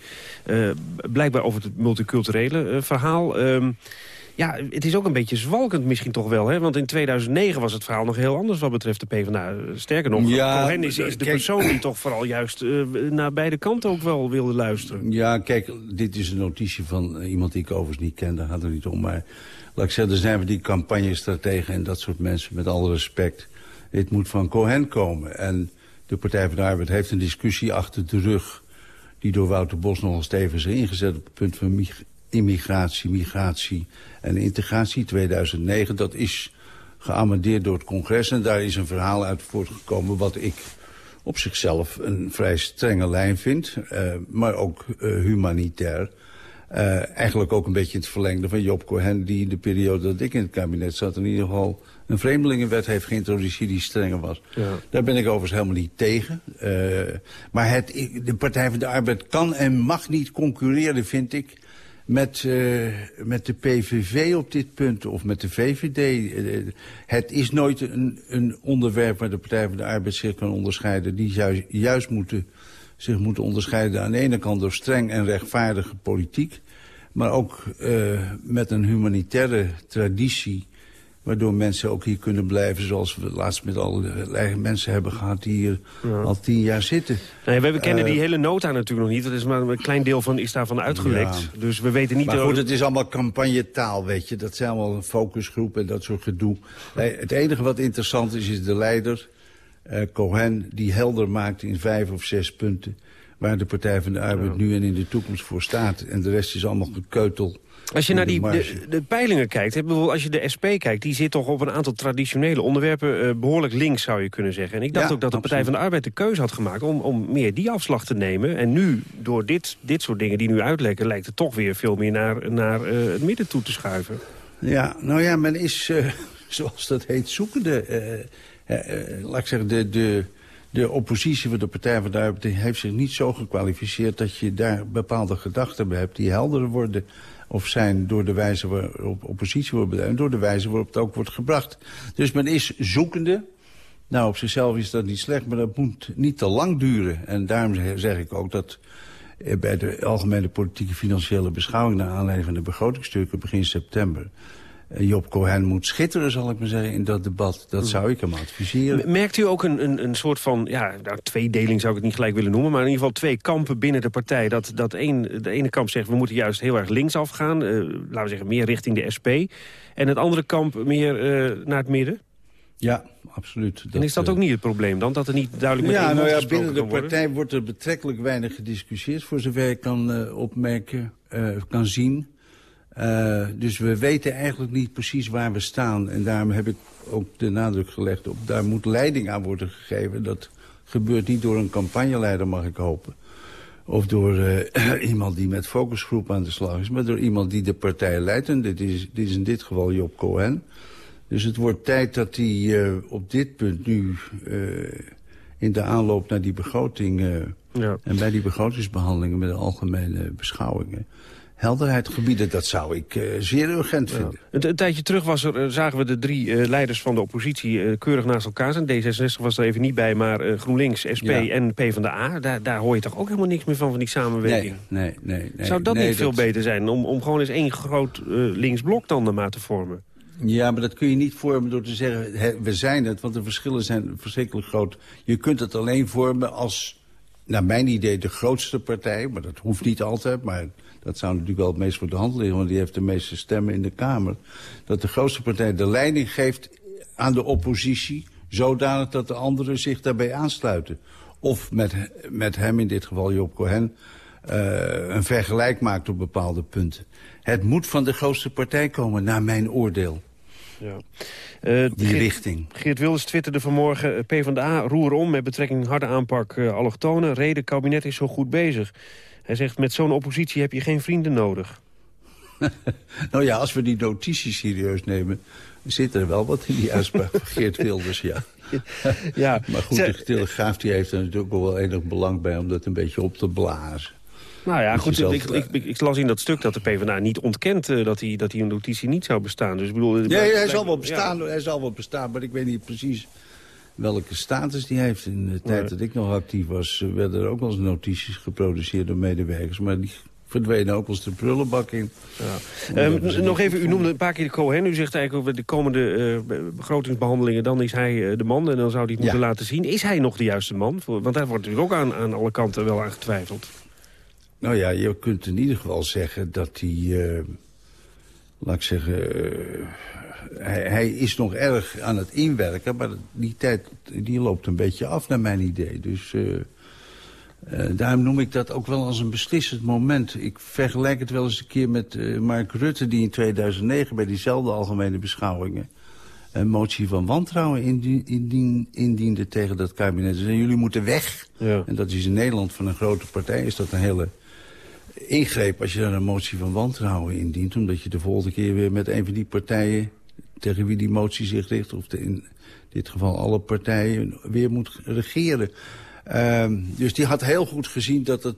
blijkbaar over het multiculturele verhaal. Um, ja, het is ook een beetje zwalkend misschien toch wel. Hè? Want in 2009 was het verhaal nog heel anders wat betreft de PvdA. Sterker nog, ja, Cohen is, is de persoon die toch vooral juist uh, naar beide kanten ook wel wilde luisteren. Ja, kijk, dit is een notitie van iemand die ik overigens niet ken. Daar gaat het niet om. Maar laat ik zeggen, er zijn we die campagnestrategen en dat soort mensen met alle respect. Dit moet van Cohen komen. En de Partij van de Arbeid heeft een discussie achter de rug... die door Wouter Bos nogal stevig is ingezet op het punt van immigratie, migratie en integratie 2009. Dat is geamendeerd door het congres en daar is een verhaal uit voortgekomen... wat ik op zichzelf een vrij strenge lijn vind, uh, maar ook uh, humanitair. Uh, eigenlijk ook een beetje het verlengde van Job Cohen... die in de periode dat ik in het kabinet zat... in ieder geval een vreemdelingenwet heeft geïntroduceerd die strenger was. Ja. Daar ben ik overigens helemaal niet tegen. Uh, maar het, de Partij van de Arbeid kan en mag niet concurreren, vind ik... Met, uh, met de PVV op dit punt, of met de VVD. het is nooit een, een onderwerp waar de Partij van de Arbeid zich kan onderscheiden. Die juist, juist moeten zich moeten onderscheiden aan de ene kant door streng en rechtvaardige politiek... maar ook uh, met een humanitaire traditie... waardoor mensen ook hier kunnen blijven... zoals we laatst met allerlei mensen hebben gehad die hier ja. al tien jaar zitten. Nee, we kennen uh, die hele nota natuurlijk nog niet. Dat is maar een klein deel van is daarvan uitgelekt. Ja. Dus we weten niet... Maar goed, het is allemaal campagnetaal, weet je. Dat zijn allemaal een focusgroep en dat soort gedoe. Nee, het enige wat interessant is, is de leider uh, Cohen die helder maakt in vijf of zes punten... waar de Partij van de Arbeid nu en in de toekomst voor staat. En de rest is allemaal gekeutel. Als je naar die, de, de, peilingen kijkt, hè, bijvoorbeeld als je de SP kijkt... die zit toch op een aantal traditionele onderwerpen uh, behoorlijk links, zou je kunnen zeggen. En ik dacht ja, ook dat de absoluut. Partij van de Arbeid de keuze had gemaakt... om, om meer die afslag te nemen. En nu, door dit, dit soort dingen die nu uitlekken... lijkt het toch weer veel meer naar, naar uh, het midden toe te schuiven. Ja, nou ja, men is, uh, [LAUGHS] zoals dat heet, zoekende... Laat ik zeggen, de, de, de oppositie van de Partij van de Arbeid heeft zich niet zo gekwalificeerd... dat je daar bepaalde gedachten bij hebt die helder worden of zijn door de wijze waarop oppositie wordt en door de wijze waarop het ook wordt gebracht. Dus men is zoekende. Nou, op zichzelf is dat niet slecht, maar dat moet niet te lang duren. En daarom zeg ik ook dat bij de algemene politieke financiële beschouwing... naar aanleiding van de begrotingstukken begin september Job Cohen moet schitteren, zal ik maar zeggen, in dat debat. Dat zou ik hem adviseren. Merkt u ook een, een, een soort van, ja, nou, tweedeling zou ik het niet gelijk willen noemen... maar in ieder geval twee kampen binnen de partij. Dat, dat een, de ene kamp zegt, we moeten juist heel erg links afgaan. Uh, laten we zeggen, meer richting de SP. En het andere kamp meer uh, naar het midden? Ja, absoluut. Dat, en is dat ook niet het probleem dan? Dat er niet duidelijk met ja, nou ja, binnen de partij wordt er betrekkelijk weinig gediscussieerd... voor zover ik kan uh, opmerken, kan zien... Uh, dus we weten eigenlijk niet precies waar we staan. En daarom heb ik ook de nadruk gelegd op... daar moet leiding aan worden gegeven. Dat gebeurt niet door een campagneleider, mag ik hopen. Of door uh, [CLEARS THROAT] iemand die met focusgroep aan de slag is. Maar door iemand die de partij leidt. En dit is, dit is in dit geval Job Cohen. Dus het wordt tijd dat hij uh, op dit punt nu... in de aanloop naar die begroting... Ja. en bij die begrotingsbehandelingen met de algemene beschouwingen helderheid gebieden. Dat zou ik uh, zeer urgent vinden. Ja. Een, een, tijdje terug was er, uh, zagen we de drie uh, leiders van de oppositie keurig naast elkaar zijn. D66 was er even niet bij, maar GroenLinks, SP ja. en PvdA. Daar, daar hoor je toch ook helemaal niks meer van, van die samenwerking? Nee, nee, nee. nee zou dat nee, niet veel beter zijn? Om, om gewoon eens één groot linksblok dan maar te vormen? Ja, maar dat kun je niet vormen door te zeggen, we zijn het. Want de verschillen zijn verschrikkelijk groot. Je kunt het alleen vormen als, naar mijn idee, de grootste partij. Maar dat hoeft niet altijd, maar dat zou natuurlijk wel het meest voor de hand liggen... want die heeft de meeste stemmen in de Kamer... dat de grootste partij de leiding geeft aan de oppositie... zodanig dat de anderen zich daarbij aansluiten. Of met, met hem, in dit geval Job Cohen... Uh, een vergelijk maakt op bepaalde punten. Het moet van de grootste partij komen, naar mijn oordeel. Ja. Uh, Die Geert, richting. Geert Wilders twitterde vanmorgen... eh, PvdA roer om met betrekking harde aanpak uh, allochtonen. Reden, kabinet is zo goed bezig. Hij zegt, met zo'n oppositie heb je geen vrienden nodig. [LAUGHS] nou ja, als we die notities serieus nemen... zit er wel wat in die uitspraak van Geert Wilders, ja. [LAUGHS] ja. [LAUGHS] maar goed, de Telegraaf die heeft er natuurlijk ook wel enig belang bij... om dat een beetje op te blazen. Nou ja, goed, ik, ik, ik, ik, las in dat stuk dat de PvdA niet ontkent uh, dat, die, dat die notitie niet zou bestaan. Dus ik bedoel, ja, ja, hij, zal wel bestaan, ja. hij zal wel bestaan, maar ik weet niet precies welke status die heeft. In de tijd dat ik nog actief was, werden er ook wel eens notities geproduceerd door medewerkers. Maar die verdwenen ook als de prullenbak in. Ja. Um, nog even, u noemde een paar keer de Cohen. U zegt eigenlijk over de komende uh, begrotingsbehandelingen... dan is hij uh, de man en dan zou hij het moeten ja. laten zien. Is hij nog de juiste man? Want daar wordt natuurlijk ook aan, aan alle kanten wel aan getwijfeld. Nou ja, je kunt in ieder geval zeggen dat hij... Uh, laat ik zeggen... Hij, hij, is nog erg aan het inwerken, maar die tijd die loopt een beetje af naar mijn idee. Dus uh, daarom noem ik dat ook wel als een beslissend moment. Ik vergelijk het wel eens een keer met Mark Rutte... die in 2009 bij diezelfde algemene beschouwingen... een motie van wantrouwen indien, indien, indiende tegen dat kabinet. Ze jullie moeten weg. Ja. En dat is in Nederland van een grote partij... is dat een hele ingreep als je daar een motie van wantrouwen indient. Omdat je de volgende keer weer met een van die partijen... tegen wie die motie zich richt... of de, in dit geval alle partijen weer moet regeren. Uh, dus die had heel goed gezien dat het,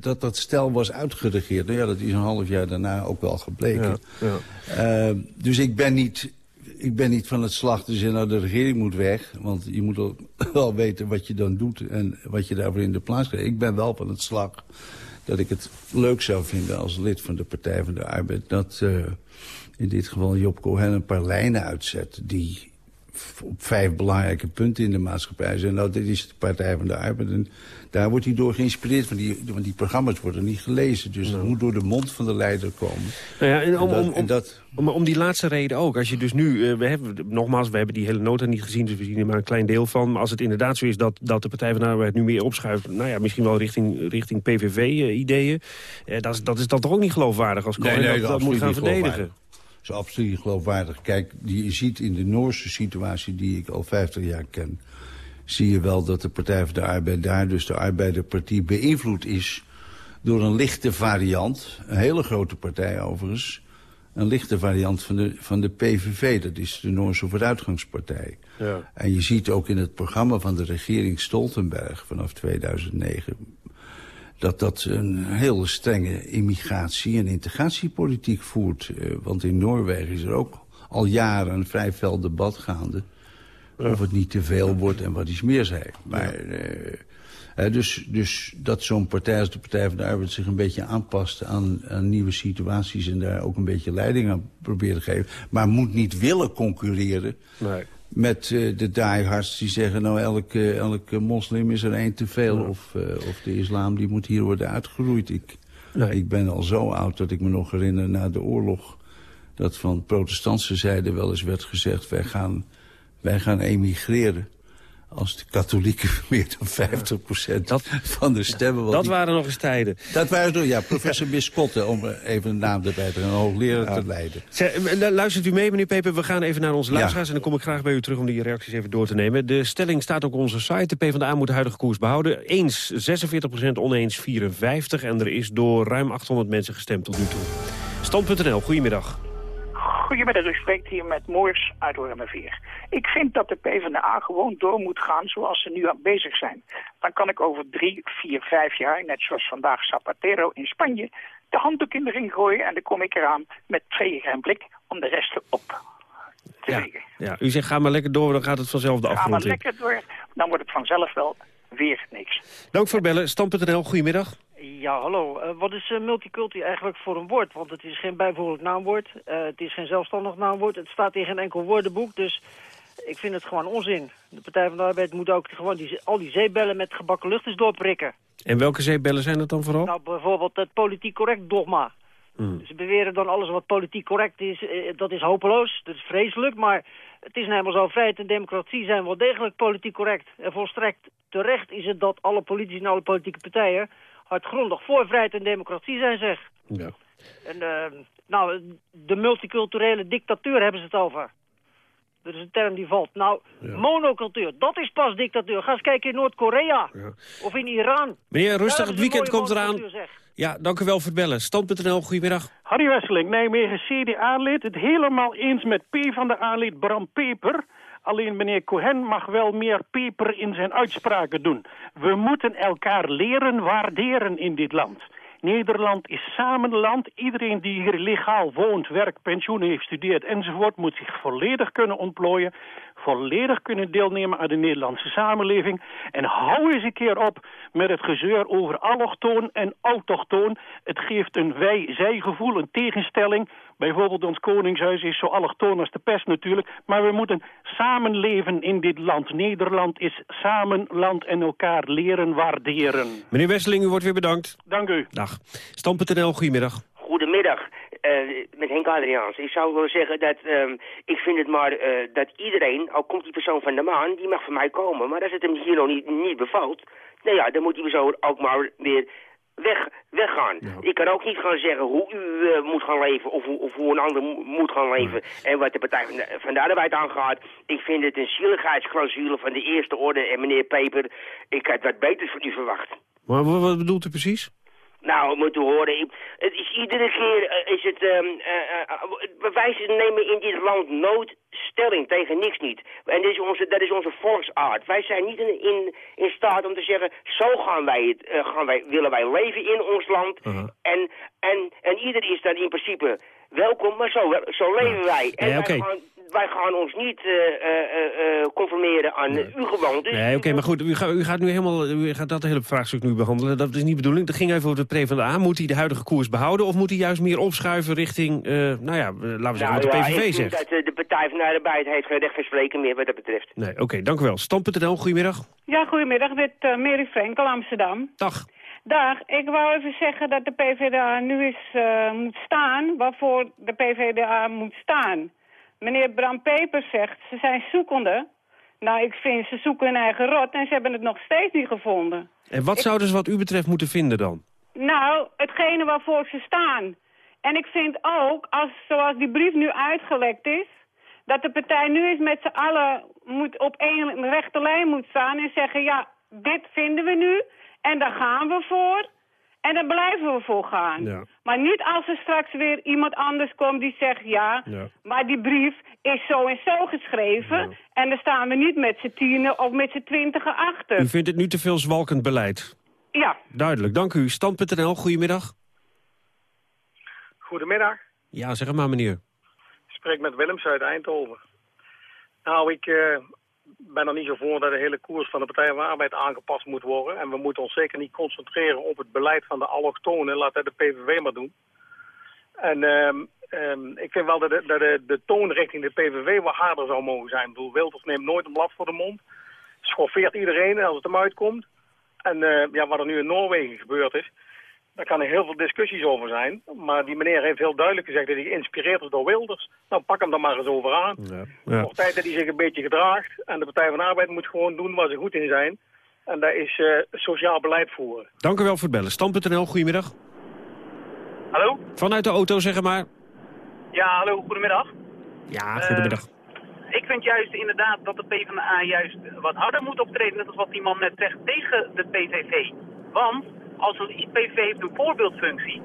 dat, dat stel was uitgeregeerd. Nou ja, dat is een half jaar daarna ook wel gebleken. Ja, ja. Uh, dus ik ben niet... Ik ben niet van het slag te zeggen, nou de regering moet weg. Want je moet ook [LAUGHS] wel weten wat je dan doet en wat je daarvoor in de plaats krijgt. Ik ben wel van het slag dat ik het leuk zou vinden als lid van de Partij van de Arbeid... dat uh, in dit geval Job Cohen een paar lijnen uitzet... die op vijf belangrijke punten in de maatschappij zijn. Nou, dit is de Partij van de Arbeid. En daar wordt hij door geïnspireerd, want die, want die programma's worden niet gelezen. Dus dat moet door de mond van de leider komen. Nou ja, en om, en dat, om, dat, om, om die laatste reden ook. Als je dus nu, uh, we hebben, nogmaals, we hebben die hele nota niet gezien... dus we zien er maar een klein deel van. Maar als het inderdaad zo is dat, dat de Partij van de Arbeid nu meer opschuift... nou ja, misschien wel richting, richting PVV-ideeën... Uh, dat, is, dat is dan toch ook niet geloofwaardig als Cohen nee, nee, dat, dat moet gaan verdedigen. Is absoluut geloofwaardig. Kijk, je ziet in de Noorse situatie die ik al 50 jaar ken... zie je wel dat de Partij van de Arbeid daar, dus de Arbeiderpartie... beïnvloed is door een lichte variant. Een hele grote partij overigens. Een lichte variant van de, van de PVV, dat is de Noorse Vooruitgangspartij. Ja. En je ziet ook in het programma van de regering Stoltenberg vanaf 2009... dat dat een hele strenge immigratie- en integratiepolitiek voert. Uh, want in Noorwegen is er ook al jaren een vrij fel debat gaande... Ja. of het niet te veel wordt en wat iets meer zei. Maar, ja. uh, dus, dus dat zo'n partij als de Partij van de Arbeid zich een beetje aanpast aan, aan, nieuwe situaties... en daar ook een beetje leiding aan probeert te geven. Maar moet niet willen concurreren nee. Met uh, de diehards die zeggen... nou, elke, elke moslim is er één te veel of, uh, of de islam die moet hier worden uitgeroeid. Ik, nee. ik ben al zo oud dat ik me nog herinner na de oorlog... dat van protestantse zijde wel eens werd gezegd... wij gaan, wij gaan emigreren als de katholieken [LAUGHS] meer dan 50 procent van de stemmen... Dat die, waren nog eens tijden. Dat waren nog, ja, professor Biscotte, om even een naam erbij te een hoogleraar ja. te leiden. Zet, luistert u mee, meneer Peper? We gaan even naar onze luisteraars... Ja. en dan kom ik graag bij u terug om die reacties even door te nemen. De stelling staat ook op onze site. De PvdA moet de huidige koers behouden. Eens 46 procent, oneens 54. En er is door ruim 800 mensen gestemd tot nu toe. Stand.nl, goedemiddag. Goedemiddag, u spreekt hier met Moors uit Wormerveer. Ik vind dat de PvdA gewoon door moet gaan zoals ze nu aan bezig zijn. Dan kan ik over drie, vier, vijf jaar, net zoals vandaag Zapatero in Spanje, de handdoek in de ring gooien en dan kom ik eraan met twee en blik om de rest op te ja. Ja, u zegt ga maar lekker door, dan gaat het vanzelf de afgrond in. Ga maar lekker door, dan wordt het vanzelf wel weer niks. Dank voor het bellen. Stand.nl, goedemiddag. Ja, hallo. Uh, wat is uh, multiculti eigenlijk voor een woord? Want het is geen bijvoorbeeld naamwoord. Uh, het is geen zelfstandig naamwoord. Het staat in geen enkel woordenboek. Dus ik vind het gewoon onzin. De Partij van de Arbeid moet ook gewoon die, al die zeebellen met gebakken lucht eens doorprikken. En welke zeebellen zijn dat dan vooral? Nou, bijvoorbeeld het politiek correct dogma. Hmm. Ze beweren dan alles wat politiek correct is, dat is hopeloos. Dat is vreselijk, maar het is nou helemaal zo. Vrijheid en democratie zijn wel degelijk politiek correct. En volstrekt terecht is het dat alle politici en alle politieke partijen hardgrondig voor vrijheid en democratie zijn, zeg. Ja. En uh, nou, de multiculturele dictatuur hebben ze het over. Dat is een term die valt. Nou, monocultuur, dat is pas dictatuur. Ga eens kijken in Noord-Korea. Of in Iran. Meneer, rustig, het weekend komt eraan. zeg. Ja, dank u wel voor het bellen. Stand.nl, goedemiddag. Harry Wesseling, Nijmegen CDA-lid. Het helemaal eens met P van de A-lid Bram Peper. Alleen meneer Cohen mag wel meer peper in zijn uitspraken doen. We moeten elkaar leren waarderen in dit land. Nederland is samenland. Iedereen die hier legaal woont, werkt, pensioen heeft, studeert enzovoort... moet zich volledig kunnen ontplooien, volledig kunnen deelnemen aan de Nederlandse samenleving. En hou eens een keer op met het gezeur over allochtoon en autochtoon. Het geeft een wij-zij-gevoel, een tegenstelling. Bijvoorbeeld ons koningshuis is zo allochtoon als de pest natuurlijk. Maar we moeten samenleven in dit land. Nederland is samenland en elkaar leren waarderen. Meneer Wesseling, u wordt weer bedankt. Dank u. Dag. Stand.nl, goedemiddag. Goedemiddag, eh, met Henk Adriaans. Ik zou willen zeggen dat ehm, ik vind het maar eh, dat iedereen, al komt die persoon van de maan, die mag van mij komen. Maar als het hem hier nog niet, niet bevalt, nou ja, dan moet die persoon ook maar weer weg, weggaan. Ik kan ook niet gaan zeggen hoe u eh, moet gaan leven of, hoe- of hoe een ander mo- moet gaan leven. En wat de Partij van de, van de Arbeid aangaat, ik vind het een zieligheidsclausule van de eerste orde. En meneer Peper, ik had wat beters van u verwacht. Maar wat bedoelt u precies? Nou, moet u horen, het is iedere keer eh, is het, ehm eh, eh, wij nemen in dit land nooit stelling tegen niks niet. En dat is onze, dat is onze volksaard. Wij zijn niet in, in, in staat om te zeggen, zo gaan wij het, gaan wij, willen wij leven in ons land. en, en, en ieder is dan in principe welkom, maar zo, zo leven wij. En Nee, wij, gaan, wij gaan ons niet eh, eh, eh, conformeren aan uw gewoontes. Nee, oké, maar goed, u, gaat- u gaat nu helemaal, u gaat dat hele vraagstuk nu behandelen. Dat is niet de bedoeling. Het ging even over de PvdA. Moet hij de huidige koers behouden of moet hij juist meer opschuiven richting, eh, nou ja, laten we zeggen wat de Nou ja, PVV zegt? dat de Partij van de Arbeid heeft geen recht van spreken meer wat dat betreft. Nee, oké, dank u wel. Stand.nl, goedemiddag. Ja, goedemiddag. Met Mary Frenkel, Amsterdam. Dag. Dag. Ik wou even zeggen dat de PvdA nu eens eh, moet staan waarvoor de PvdA moet staan. Meneer Bram Peper zegt, ze zijn zoekende. Nou, ik vind ze zoeken hun eigen rot en ze hebben het nog steeds niet gevonden. En wat zouden ze wat u betreft moeten vinden dan? Nou, hetgene waarvoor ze staan. En ik vind ook, als, zoals die brief nu uitgelekt is... dat de partij nu eens met z'n allen moet op één rechte lijn moet staan... en zeggen, ja, dit vinden we nu en daar gaan we voor... en daar blijven we voor gaan. Ja. Maar niet als er straks weer iemand anders komt die zegt... ja, Ja. maar die brief is zo en zo geschreven... en daar staan we niet met z'n tienen of met z'n twintigen achter. U vindt het nu te veel zwalkend beleid. Ja. Duidelijk, dank u. Stand.nl, goedemiddag. Goedemiddag, Ja, zeg maar meneer. ik spreek met Willems uit Eindhoven. Nou, ik eh, ben er niet zo voor dat de hele koers van de Partij van de Arbeid aangepast moet worden. En we moeten ons zeker niet concentreren op het beleid van de allochtonen. Laat dat de PVV maar doen. En ehm, ehm, ik vind wel dat, de, de, de toon richting de PVV wat harder zou mogen zijn. Ik bedoel, Wilders neemt nooit een blad voor de mond. Schoffeert iedereen als het hem uitkomt. En eh, ja, wat er nu in Noorwegen gebeurd is, daar kan er heel veel discussies over zijn. Maar die meneer heeft heel duidelijk gezegd dat hij geïnspireerd is door Wilders. Nou, pak hem dan maar eens over aan. Ja. Tijd dat hij zich een beetje gedraagt. En de Partij van de Arbeid moet gewoon doen waar ze goed in zijn. En dat is eh, sociaal beleid voeren. Dank u wel voor het bellen. Stand.nl, goedemiddag. Hallo? Vanuit de auto, zeg maar. Ja, hallo, goedemiddag. Ja, goedemiddag. Ik vind juist inderdaad dat de PvdA juist wat harder moet optreden, net als wat die man net zegt, tegen de PVV. Want als een PVV heeft een voorbeeldfunctie.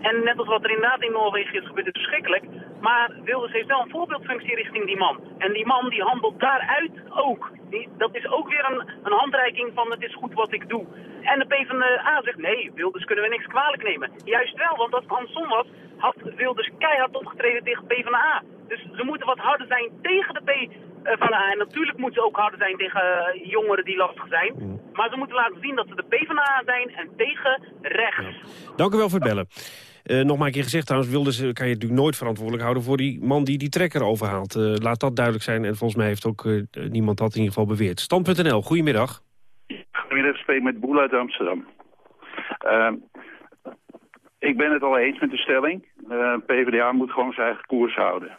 En net als wat er inderdaad in Noorwegen is gebeurd, is verschrikkelijk. Maar Wilders heeft wel een voorbeeldfunctie richting die man. En die man die handelt daaruit ook. Dat is ook weer een, een handreiking van het is goed wat ik doe. En de PvdA zegt nee, Wilders kunnen we niks kwalijk nemen. Juist wel, want als andersom was, had Wilders keihard opgetreden tegen PvdA. Dus ze moeten wat harder zijn tegen de PvdA. En natuurlijk moeten ze ook harder zijn tegen eh, jongeren die lastig zijn. Maar ze moeten laten zien dat ze de PvdA zijn en tegen rechts. Dank u wel voor het bellen. Eh, nog maar een keer gezegd trouwens, Wilders eh, kan je natuurlijk nooit verantwoordelijk houden... voor die man die die trekker overhaalt. Eh, laat dat duidelijk zijn. En volgens mij heeft ook eh, niemand dat in ieder geval beweerd. Stand.nl, goedemiddag. Goedemiddag, spreek met Boel uit Amsterdam. Ehm, ik ben het al eens met de stelling. Eh, PvdA moet gewoon zijn eigen koers houden.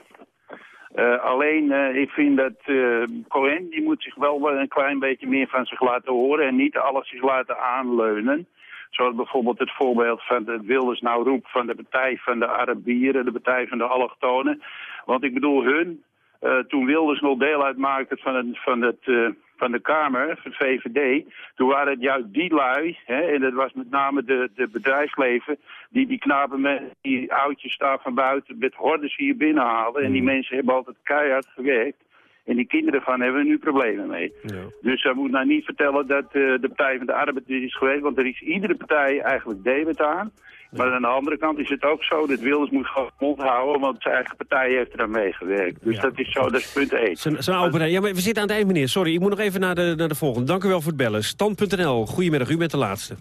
Eh, alleen, eh, ik vind dat eh Cohen, die moet zich wel een klein beetje meer van zich laten horen... en niet alles zich laten aanleunen. Zoals bijvoorbeeld het voorbeeld van het Wilders nou roept van de Partij van de Arabieren... de Partij van de Allochtonen. Want ik bedoel, hun eh, toen Wilders nog deel uitmaakte van, het, van, het, van de Kamer, van het VVD, toen waren het juist die lui, hè, en dat was met name de, de bedrijfsleven, die die knapen met die oudjes daar van buiten met hordes hier binnenhalen. En die mensen hebben altijd keihard gewerkt. En die kinderen van hebben nu problemen mee. Dus hij moet nou niet vertellen dat eh, de Partij van de Arbeid is geweest, want er is iedere partij eigenlijk debet aan. Maar aan de andere kant is het ook zo dat Wilders moet gewoon mond houden, want zijn eigen partij heeft er aan meegewerkt. Dus dat is zo, dat is punt 1. Zijn, zijn oude partij. Ja, maar we zitten aan het eind, meneer. Sorry, ik moet nog even naar de, naar de volgende. Dank u wel voor het bellen. Stand.nl, goedemiddag, u bent de laatste.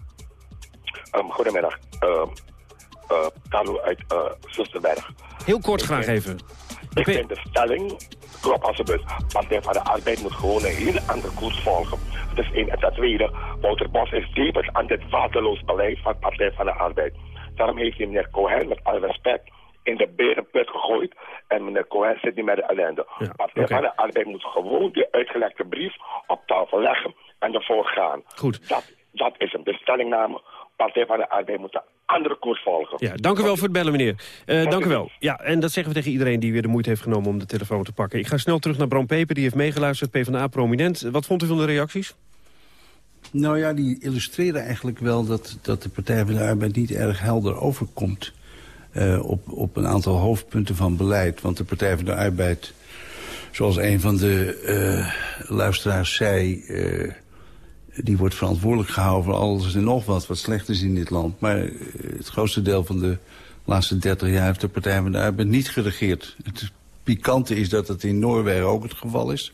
Um, goedemiddag. Uh, uh, Carlo uit uh, Zusterberg. Heel kort graag even. Ik vind de stelling, klopt als het is. Partij van de Arbeid moet gewoon een hele andere koers volgen. Dat is één. En ten tweede, Wouter Bos is diep aan dit vaderloos beleid van Partij van de Arbeid. Daarom heeft hij meneer Cohen, met alle respect, in de berenput gegooid. En meneer Cohen zit niet met de ellende. Ja, Partij okay. van de Arbeid moet gewoon die uitgelekte brief op tafel leggen en ervoor gaan. Goed. Dat, dat is hem. De stellingname, Partij van de Arbeid moet een andere koers volgen. Ja, dank u wel voor het bellen, meneer. Uh, dank u wel. Ja, en dat zeggen we tegen iedereen die weer de moeite heeft genomen om de telefoon te pakken. Ik ga snel terug naar Bram Peper, die heeft meegeluisterd, PvdA-prominent. Wat vond u van de reacties? Nou ja, die illustreren eigenlijk wel dat, dat de Partij van de Arbeid niet erg helder overkomt. Uh, op, op een aantal hoofdpunten van beleid. Want de Partij van de Arbeid, zoals een van de uh, luisteraars zei... Uh, die wordt verantwoordelijk gehouden voor alles en nog wat wat slecht is in dit land. Maar het grootste deel van de laatste 30 jaar heeft de Partij van de Arbeid niet geregeerd. Het pikante is dat het in Noorwegen ook het geval is.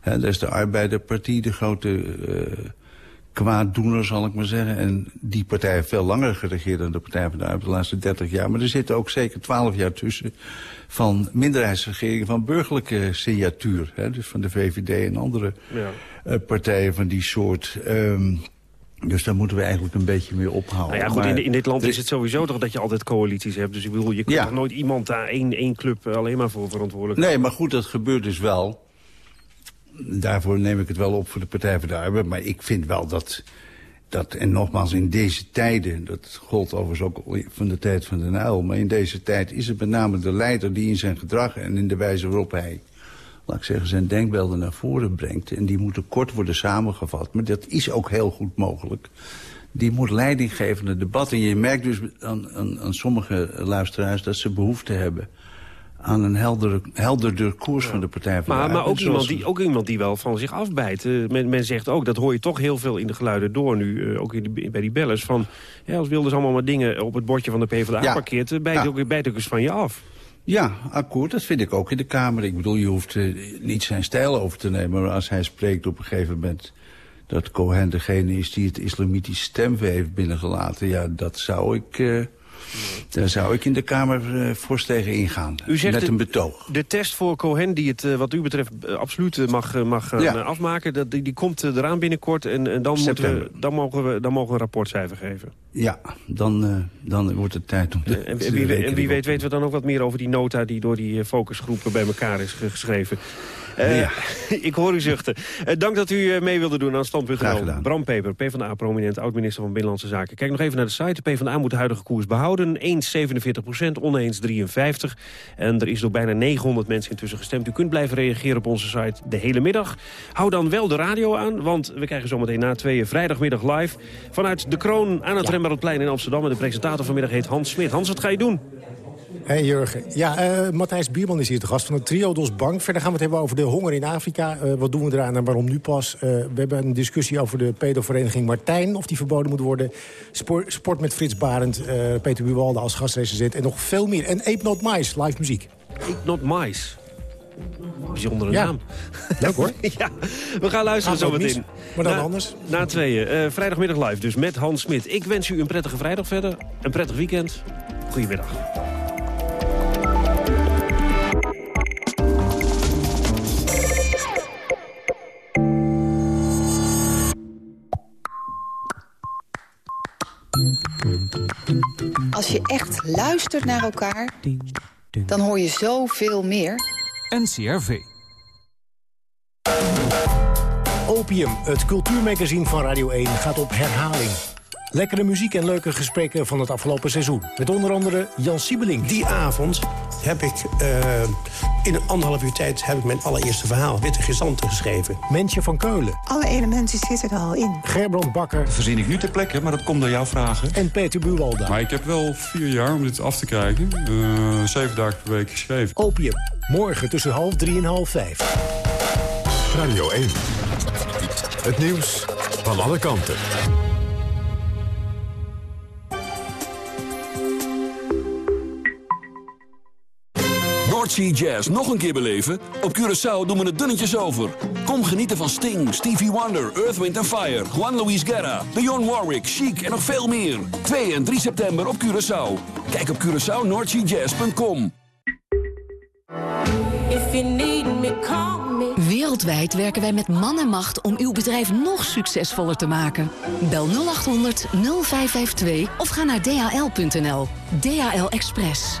He, daar is de Arbeiderpartie de grote kwaaddoener, zal ik maar zeggen. En die partij heeft veel langer geregeerd dan de Partij van de Arbeid de laatste 30 jaar. Maar er zitten ook zeker 12 jaar tussen van minderheidsregeringen van burgerlijke signatuur. Hè, dus van de VVD en andere ja. uh, partijen van die soort... Um, dus daar moeten we eigenlijk een beetje mee ophouden. Nou ja, goed, maar, in, in, dit land is het sowieso toch dat je altijd coalities hebt. Dus ik bedoel, je kunt ja. toch nooit iemand daar één, één club alleen maar voor verantwoordelijk Nee, maar goed, dat gebeurt dus wel daarvoor neem ik het wel op voor de Partij voor de Arbeid. Maar ik vind wel dat, dat, en nogmaals in deze tijden... dat gold overigens ook van de tijd van de Uil... maar in deze tijd is het met name de leider die in zijn gedrag... en in de wijze waarop hij, laat ik zeggen, zijn denkbeelden naar voren brengt... en die moeten kort worden samengevat. Maar dat is ook heel goed mogelijk die moet leiding geven het debat. En je merkt dus aan, aan sommige luisteraars dat ze behoefte hebben aan een helder, helderder koers van de Partij van maar, de Maar ook iemand, die, ook iemand die wel van zich afbijt. Uh, men, men zegt ook, dat hoor je toch heel veel in de geluiden door nu, uh, ook in bij die bellers... van ja, als Wilders allemaal maar dingen op het bordje van de PvdA ja. parkeert... Uh, bijt, ook, bijt ook eens van je af. Ja, akkoord. Dat vind ik ook in de Kamer. Ik bedoel, je hoeft niet zijn stijl over te nemen... maar als hij spreekt op een gegeven moment dat Cohen degene is... die het islamitische stemvee heeft binnengelaten... ja, dat zou ik... Daar zou ik in de Kamer uh, fors tegen ingaan. U zegt met de, een betoog. De test voor Cohen, die het uh, wat u betreft uh, absoluut mag, mag ja. afmaken... Dat, die, die komt eraan binnenkort en, en dan, moeten we, dan, mogen we, dan mogen we een rapportcijfer geven. Ja, dan, dan wordt het tijd om... En wie, en wie weet weten we dan ook wat meer over die nota... die door die focusgroepen bij elkaar is geschreven. Uh, ja. [LAUGHS] ik hoor u zuchten. Uh, dank dat u uh, mee wilde doen aan Stand.nl. Bram Peper, PvdA-prominent, oud-minister van Binnenlandse Zaken. Kijk nog even naar de site. De PvdA moet de huidige koers behouden. Eens 47 procent, oneens 53. En er is door bijna 900 mensen intussen gestemd. U kunt blijven reageren op onze site de hele middag. Hou dan wel de radio aan, want we krijgen zometeen na tweeën vrijdagmiddag live... vanuit De Kroon aan het ja. Rembrandtplein in Amsterdam. En de presentator vanmiddag heet Hans Smit. Hans, wat ga je doen? Hey Jurgen. Ja, uh, Matthijs Bierman is hier de gast van het Triodos Bank. Verder gaan we het hebben over de honger in Afrika. Uh, wat doen we eraan en waarom nu pas? Uh, we hebben een discussie over de pedovereniging Martijn. Of die verboden moet worden. Sport, sport met Frits Barend, Peter Buwalde als gastrecensent. En nog veel meer. En Ape Not Mice, live muziek. Ape Not Mice. Bijzondere ja. naam. Leuk hoor. [LAUGHS] ja, we gaan luisteren zo meteen. Maar dan na, anders. Na tweeën. vrijdagmiddag live dus met Hans Smit. Ik wens u een prettige vrijdag verder. Een prettig weekend. Goedemiddag. Als je echt luistert naar elkaar, dan hoor je zoveel meer. NCRV. Opium, het cultuurmagazine van Radio 1, gaat op herhaling. Lekkere muziek en leuke gesprekken van het afgelopen seizoen. Met onder andere Jan Siebelink. Die avond heb ik uh, in een anderhalf uur tijd heb ik mijn allereerste verhaal, Witte Gezanten, geschreven. Mensje van Keulen. Alle elementen zitten er al in. Gerbrand Bakker. Dat verzin ik nu ter plekke, maar dat komt door jouw vragen. En Peter Buwalda. Maar ik heb wel vier jaar om dit af te krijgen. Uh, zeven dagen per week geschreven. Opium. Morgen tussen half drie en half vijf. Radio 1. Het nieuws van alle kanten. Jazz nog een keer beleven? Op Curaçao doen we het dunnetjes over. Kom genieten van Sting, Stevie Wonder, Earth, Wind Fire... Juan Luis Guerra, Dionne Warwick, Chic en nog veel meer. 2 en 3 september op Curaçao. Kijk op CuraçaoNoordseaJazz.com. Wereldwijd werken wij met man en macht om uw bedrijf nog succesvoller te maken. Bel 0800 0552 of ga naar dhl.nl. DHL Express.